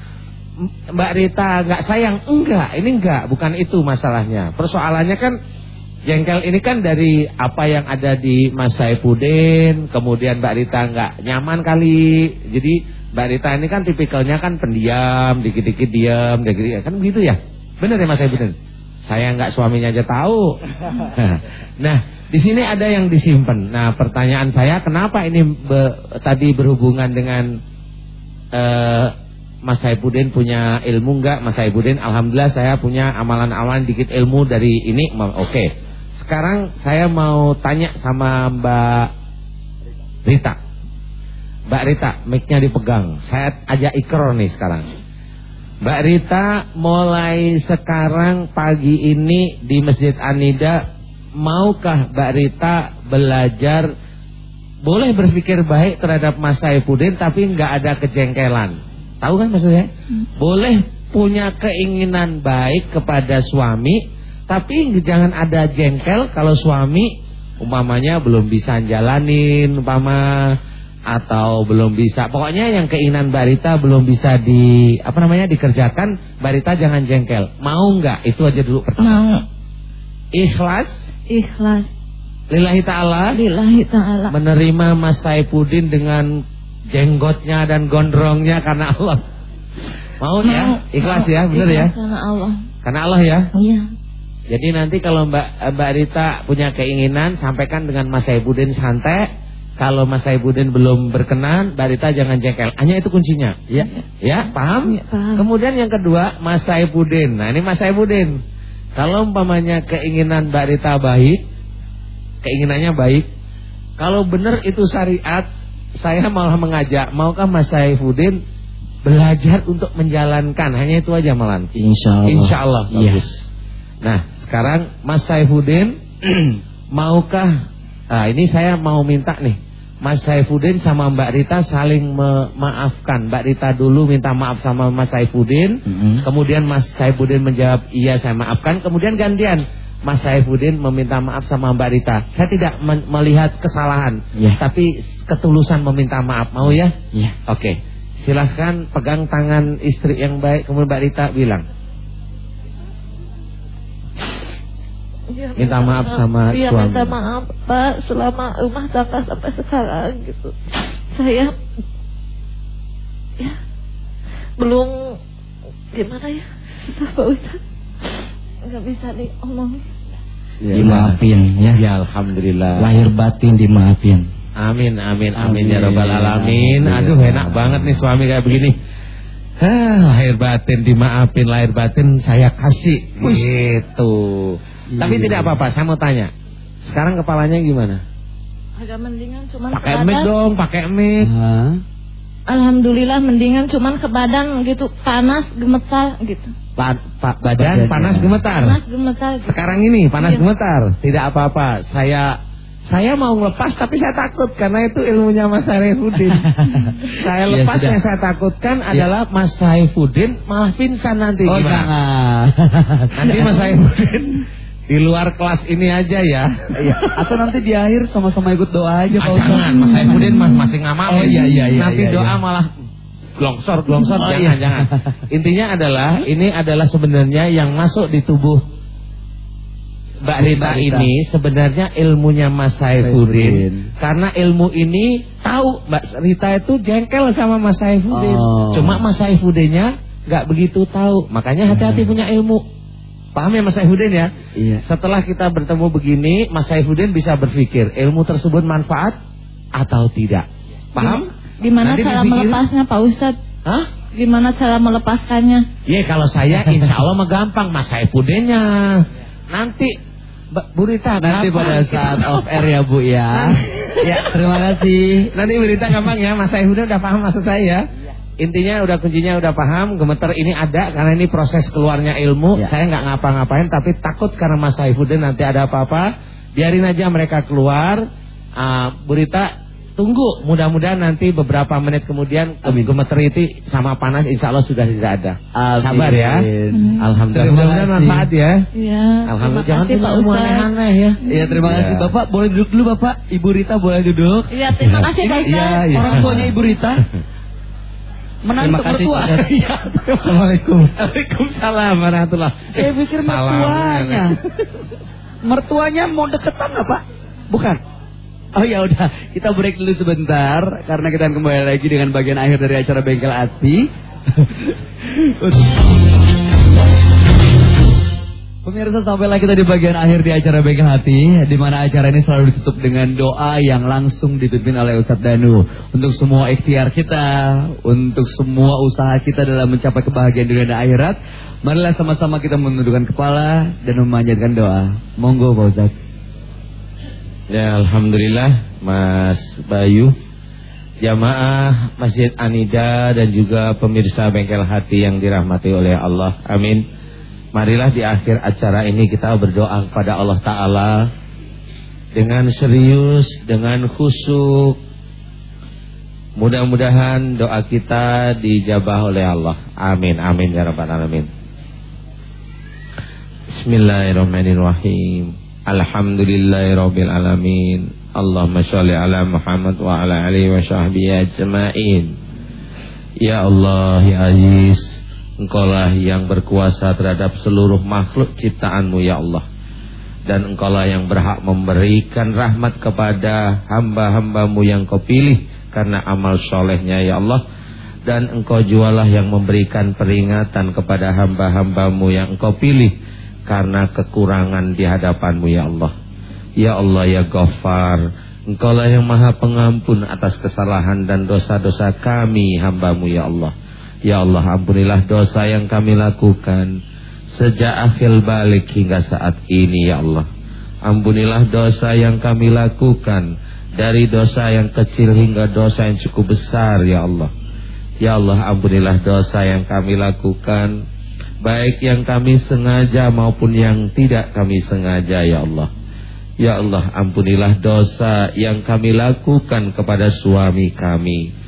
B: Mbak Rita nggak sayang, enggak, ini enggak, bukan itu masalahnya. Persoalannya kan jengkel ini kan dari apa yang ada di Mas Saipudin, kemudian Mbak Rita nggak nyaman kali. Jadi Mbak Rita ini kan tipikalnya kan pendiam, dikit-dikit diam, dikit-dikit kan begitu ya. Benar ya Mas Saipudin? Saya nggak suaminya aja tahu. nah, di sini ada yang disimpan. Nah, pertanyaan saya kenapa ini be- tadi berhubungan dengan eh, Mas Saipudin punya ilmu enggak? Mas Saipudin, alhamdulillah saya punya amalan-amalan dikit ilmu dari ini. Oke. Sekarang saya mau tanya sama Mbak Rita. Mbak Rita, mic-nya dipegang. Saya ajak ikro nih sekarang. Mbak Rita mulai sekarang pagi ini di Masjid Anida maukah Mbak Rita belajar boleh berpikir baik terhadap Mas Saifuddin tapi nggak ada kejengkelan. Tahu kan maksudnya? Boleh punya keinginan baik kepada suami tapi jangan ada jengkel kalau suami umpamanya belum bisa jalanin umpama atau belum bisa. Pokoknya yang keinginan Barita belum bisa di apa namanya dikerjakan, Barita jangan jengkel. Mau nggak? Itu aja dulu pertama.
I: Mau.
B: Ikhlas
I: Ikhlas.
B: lillahi taala
I: Lillahi ta'ala.
B: menerima Mas Saipudin dengan jenggotnya dan gondrongnya karena Allah. Mau ya? Ikhlas ya, benar ya?
I: Karena Allah.
B: Karena Allah ya.
I: Iya.
B: Jadi nanti kalau Mbak Mbak Rita punya keinginan sampaikan dengan Mas Saipudin santai. Kalau Mas Saipudin belum berkenan, Mbak Rita jangan jengkel. Hanya itu kuncinya. Ya, ya paham?
I: Iya, paham.
B: Kemudian yang kedua, Mas Saipudin. Nah, ini Mas Saipudin. Kalau umpamanya keinginan Mbak Rita baik, keinginannya baik. Kalau benar itu syariat, saya malah mengajak, maukah Mas Saipudin belajar untuk menjalankan? Hanya itu aja malan.
A: Insya Allah.
B: Insya Allah
A: Iya.
B: bagus. Nah, sekarang Mas Saifuddin maukah ah ini saya mau minta nih Mas Saifuddin sama Mbak Rita saling memaafkan. Mbak Rita dulu minta maaf sama Mas Saifuddin,
A: Mm-mm.
B: kemudian Mas Saifuddin menjawab iya saya maafkan, kemudian gantian Mas Saifuddin meminta maaf sama Mbak Rita. Saya tidak melihat kesalahan,
A: Iya.
B: tapi ketulusan meminta maaf. Mau ya?
A: Iya.
B: Oke. Silahkan pegang tangan istri yang baik, kemudian Mbak Rita bilang.
I: Iya,
B: Minta maaf sama
I: Iya,
B: suami.
I: minta maaf Pak selama rumah tangga sampai sekarang gitu. Saya ya belum gimana ya? Susah Pak Ustaz. Enggak bisa diomongin.
A: Dimaafin ya.
B: Ya Alhamdulillah.
A: Lahir batin dimaafin.
B: Amin, amin, amin, ya
A: Amin.
B: robbal alamin. Aduh enak banget nih suami kayak begini. Hah, lahir batin dimaafin, lahir batin saya kasih. Gitu. Tapi
A: Iya.
B: tidak apa-apa, saya mau tanya. Sekarang kepalanya gimana?
I: Agak mendingan cuman
B: Pakai mic dong, pakai mic.
A: Hah?
I: Alhamdulillah mendingan cuman ke badan gitu panas gemetar gitu.
B: Pa- pa- badan panas gemetar.
I: Panas gemetar. Gitu.
B: Sekarang ini panas
I: Iya.
B: gemetar. Tidak apa-apa. Saya saya mau ngelepas tapi saya takut karena itu ilmunya Mas Saifuddin. saya
A: Ya,
B: lepas
A: sudah.
B: yang saya takutkan adalah Mas Saifuddin malah pingsan nanti
A: Oh
B: gimana?
A: jangan.
B: Nanti Mas Saifuddin di luar kelas ini aja ya.
A: Iya. Atau nanti di akhir sama-sama ikut doa aja
B: Ah, jangan. Mas Saifuddin mah masih ngamal.
A: Oh, iya, iya, iya,
B: Nanti
A: iya,
B: doa
A: iya.
B: malah glongsor, glongsor.
A: Oh,
B: jangan,
A: iya.
B: jangan. Intinya adalah ini adalah sebenarnya yang masuk di tubuh Mbak Rita ini sebenarnya ilmunya Mas Saifuddin.
A: Saifuddin.
B: Karena ilmu ini tahu Mbak Rita itu jengkel sama Mas Saifuddin.
A: Oh.
B: Cuma Mas Saifuddinnya nggak begitu tahu. Makanya hati-hati punya ilmu. Paham ya Mas Saifuddin ya?
A: Iya.
B: Setelah kita bertemu begini, Mas Saifuddin bisa berpikir ilmu tersebut manfaat atau tidak. Paham?
I: Gimana
B: Nanti
I: cara
B: dipikir.
I: melepasnya Pak Ustadz?
B: Hah?
I: Gimana cara melepaskannya?
B: Ya kalau saya insya Allah mah gampang Mas Saifuddinnya. Nanti Bu Rita
A: Nanti
B: gampang
A: pada saat off air ya Bu ya. ya, terima kasih.
B: Nanti Bu Rita gampang ya Mas Saifuddin udah paham maksud saya ya. Intinya udah kuncinya udah paham, gemeter ini ada karena ini proses keluarnya ilmu.
A: Ya.
B: Saya nggak ngapa-ngapain tapi takut karena Mas Saifuddin nanti ada apa-apa. Biarin aja mereka keluar. Ah, Bu Rita tunggu mudah-mudahan nanti beberapa menit kemudian
A: Amin.
B: gemeter itu sama panas insya Allah sudah tidak ada.
A: Amin.
B: Sabar ya. Alhamdulillah.
A: Terima
B: Mudah-mudahan
A: kasih.
B: manfaat ya.
I: Iya.
B: Alhamdulillah. Jangan
I: kasih, Pak
B: ilmu
I: Ustadz.
B: aneh-aneh ya.
A: Iya terima
B: Ya.
A: kasih Bapak Boleh duduk dulu Bapak Ibu Rita boleh duduk
I: Iya, terima kasih Pak
A: Ini
I: Ustadz.
B: iya.
A: Orang tuanya Ibu Rita Menantu
B: Terima kasih,
A: mertua.
B: Iya. Assalamualaikum. Waalaikumsalam warahmatullah.
A: Saya pikir
B: Salam.
A: mertuanya Mertuanya mau deketan nggak Pak? Bukan Oh ya udah, kita break dulu sebentar karena kita akan kembali lagi dengan bagian akhir dari acara Bengkel Hati. Pemirsa sampai lagi kita di bagian akhir di acara Bengkel Hati di mana acara ini selalu ditutup dengan doa yang langsung dipimpin oleh Ustadz Danu untuk semua ikhtiar kita, untuk semua usaha kita dalam mencapai kebahagiaan dunia dan akhirat. Marilah sama-sama kita menundukkan kepala dan memanjatkan doa. Monggo Pak Ustadz.
B: Ya Alhamdulillah Mas Bayu Jamaah Masjid Anida dan juga pemirsa Bengkel Hati yang dirahmati oleh Allah Amin Marilah di akhir acara ini kita berdoa kepada Allah Ta'ala dengan serius, dengan khusyuk. Mudah-mudahan doa kita dijabah oleh Allah. Amin, amin ya rabbal alamin. Bismillahirrahmanirrahim. Alhamdulillahirabbil alamin. Allahumma sholli ala Muhammad wa ala alihi wa sahbihi ajmain. Ya Allah, ya Aziz, Engkaulah yang berkuasa terhadap seluruh makhluk ciptaanmu ya Allah. Dan engkaulah yang berhak memberikan rahmat kepada hamba-hambamu yang kau pilih karena amal solehnya ya Allah. Dan engkau jualah yang memberikan peringatan kepada hamba-hambamu yang engkau pilih karena kekurangan di hadapanmu ya Allah. Ya Allah ya Ghaffar engkaulah yang maha pengampun atas kesalahan dan dosa-dosa kami hambamu ya Allah ya Allah ampunilah dosa yang kami lakukan sejak akhir balik hingga saat ini ya Allah. Ampunilah dosa yang kami lakukan dari dosa yang kecil hingga dosa yang cukup besar ya Allah. Ya Allah ampunilah dosa yang kami lakukan baik yang kami sengaja maupun yang tidak kami sengaja ya Allah. Ya Allah ampunilah dosa yang kami lakukan kepada suami kami.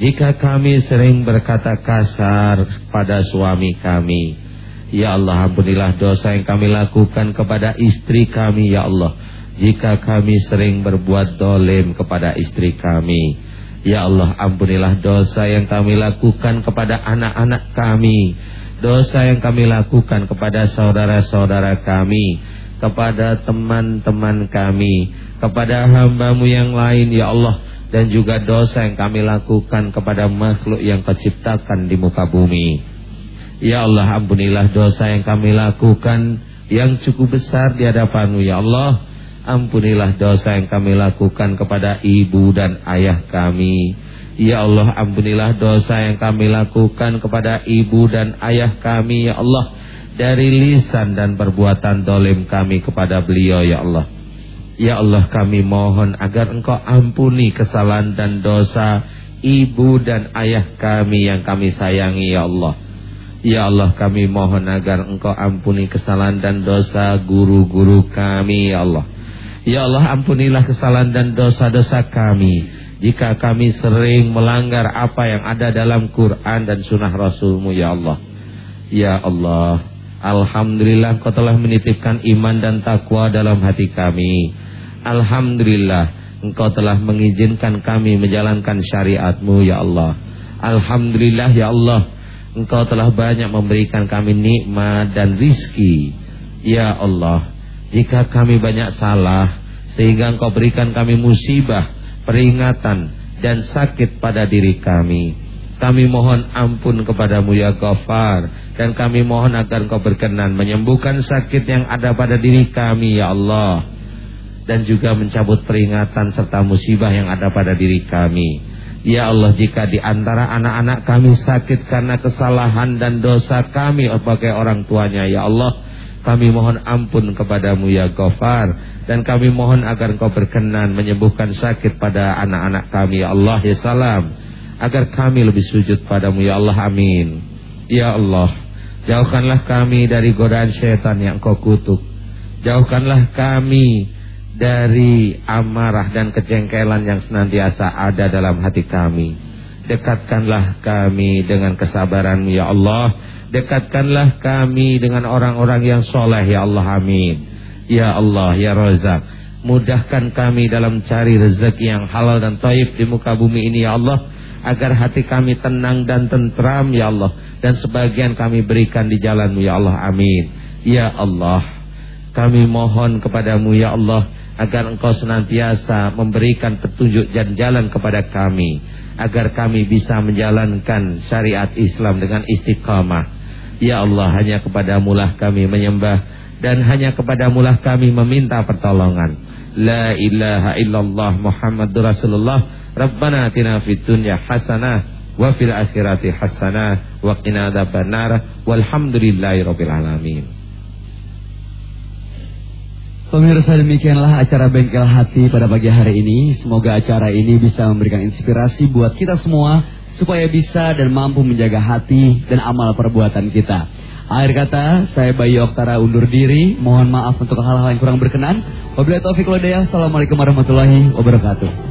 B: Jika kami sering berkata kasar pada suami kami, Ya Allah ampunilah dosa yang kami lakukan kepada istri kami Ya Allah. Jika kami sering berbuat dolim kepada istri kami Ya Allah ampunilah dosa yang kami lakukan kepada anak-anak kami Dosa yang kami lakukan kepada saudara-saudara kami Kepada teman-teman kami Kepada hambamu yang lain Ya Allah Dan juga dosa yang kami lakukan kepada makhluk yang kau ciptakan di muka bumi Ya Allah ampunilah dosa yang kami lakukan yang cukup besar di hadapanmu ya Allah. Ampunilah dosa yang kami lakukan kepada ibu dan ayah kami. Ya Allah ampunilah dosa yang kami lakukan kepada ibu dan ayah kami ya Allah. Dari lisan dan perbuatan dolim kami kepada beliau ya Allah. Ya Allah kami mohon agar engkau ampuni kesalahan dan dosa ibu dan ayah kami yang kami sayangi ya Allah. Ya Allah kami mohon agar engkau ampuni kesalahan dan dosa guru-guru kami ya Allah. Ya Allah ampunilah kesalahan dan dosa-dosa kami. Jika kami sering melanggar apa yang ada dalam Quran dan sunnah Rasulmu ya Allah. Ya Allah Alhamdulillah Engkau telah menitipkan iman dan takwa dalam hati kami Alhamdulillah Engkau telah mengizinkan kami menjalankan syariatmu ya Allah Alhamdulillah ya Allah Engkau telah banyak memberikan kami nikmat dan rizki. Ya Allah, jika kami banyak salah, sehingga Engkau berikan kami musibah, peringatan, dan sakit pada diri kami. Kami mohon ampun kepadamu ya Ghaffar Dan kami mohon agar engkau berkenan Menyembuhkan sakit yang ada pada diri kami ya Allah Dan juga mencabut peringatan serta musibah yang ada pada diri kami. Ya Allah jika di antara anak-anak kami sakit karena kesalahan dan dosa kami sebagai orang tuanya Ya Allah kami mohon ampun kepadamu ya Ghaffar Dan kami mohon agar engkau berkenan menyembuhkan sakit pada anak-anak kami Ya Allah ya salam. Agar kami lebih sujud padamu ya Allah amin. Ya Allah Jauhkanlah kami dari godaan syaitan yang kau kutuk. Jauhkanlah kami dari amarah dan kejengkelan yang senantiasa ada dalam hati kami. Dekatkanlah kami dengan kesabaran ya Allah. Dekatkanlah kami dengan orang-orang yang soleh ya Allah amin. Ya Allah ya Razak. Mudahkan kami dalam cari rezeki yang halal dan taib di muka bumi ini ya Allah. Agar hati kami tenang dan tentram ya Allah. Dan sebagian kami berikan di jalanmu ya Allah amin. Ya Allah. Kami mohon kepadamu ya Allah agar engkau senantiasa memberikan petunjuk dan jalan kepada kami agar kami bisa menjalankan syariat Islam dengan istiqamah. Ya Allah hanya kepadamu lah kami menyembah dan hanya kepadamu lah kami meminta pertolongan. La ilaha illallah muhammadur rasulullah. Rabbana atina fid dunya hasanah wa fil akhirati hasanah wa qina adzabannar. Walhamdulillahi rabbil alamin
F: Pemirsa demikianlah acara Bengkel Hati pada pagi hari ini. Semoga acara ini bisa memberikan inspirasi buat kita semua supaya bisa dan mampu menjaga hati dan amal perbuatan kita.
A: Akhir kata, saya Bayu Oktara undur diri. Mohon maaf untuk hal-hal yang kurang berkenan. Wabillahi taufiq. Assalamualaikum warahmatullahi wabarakatuh.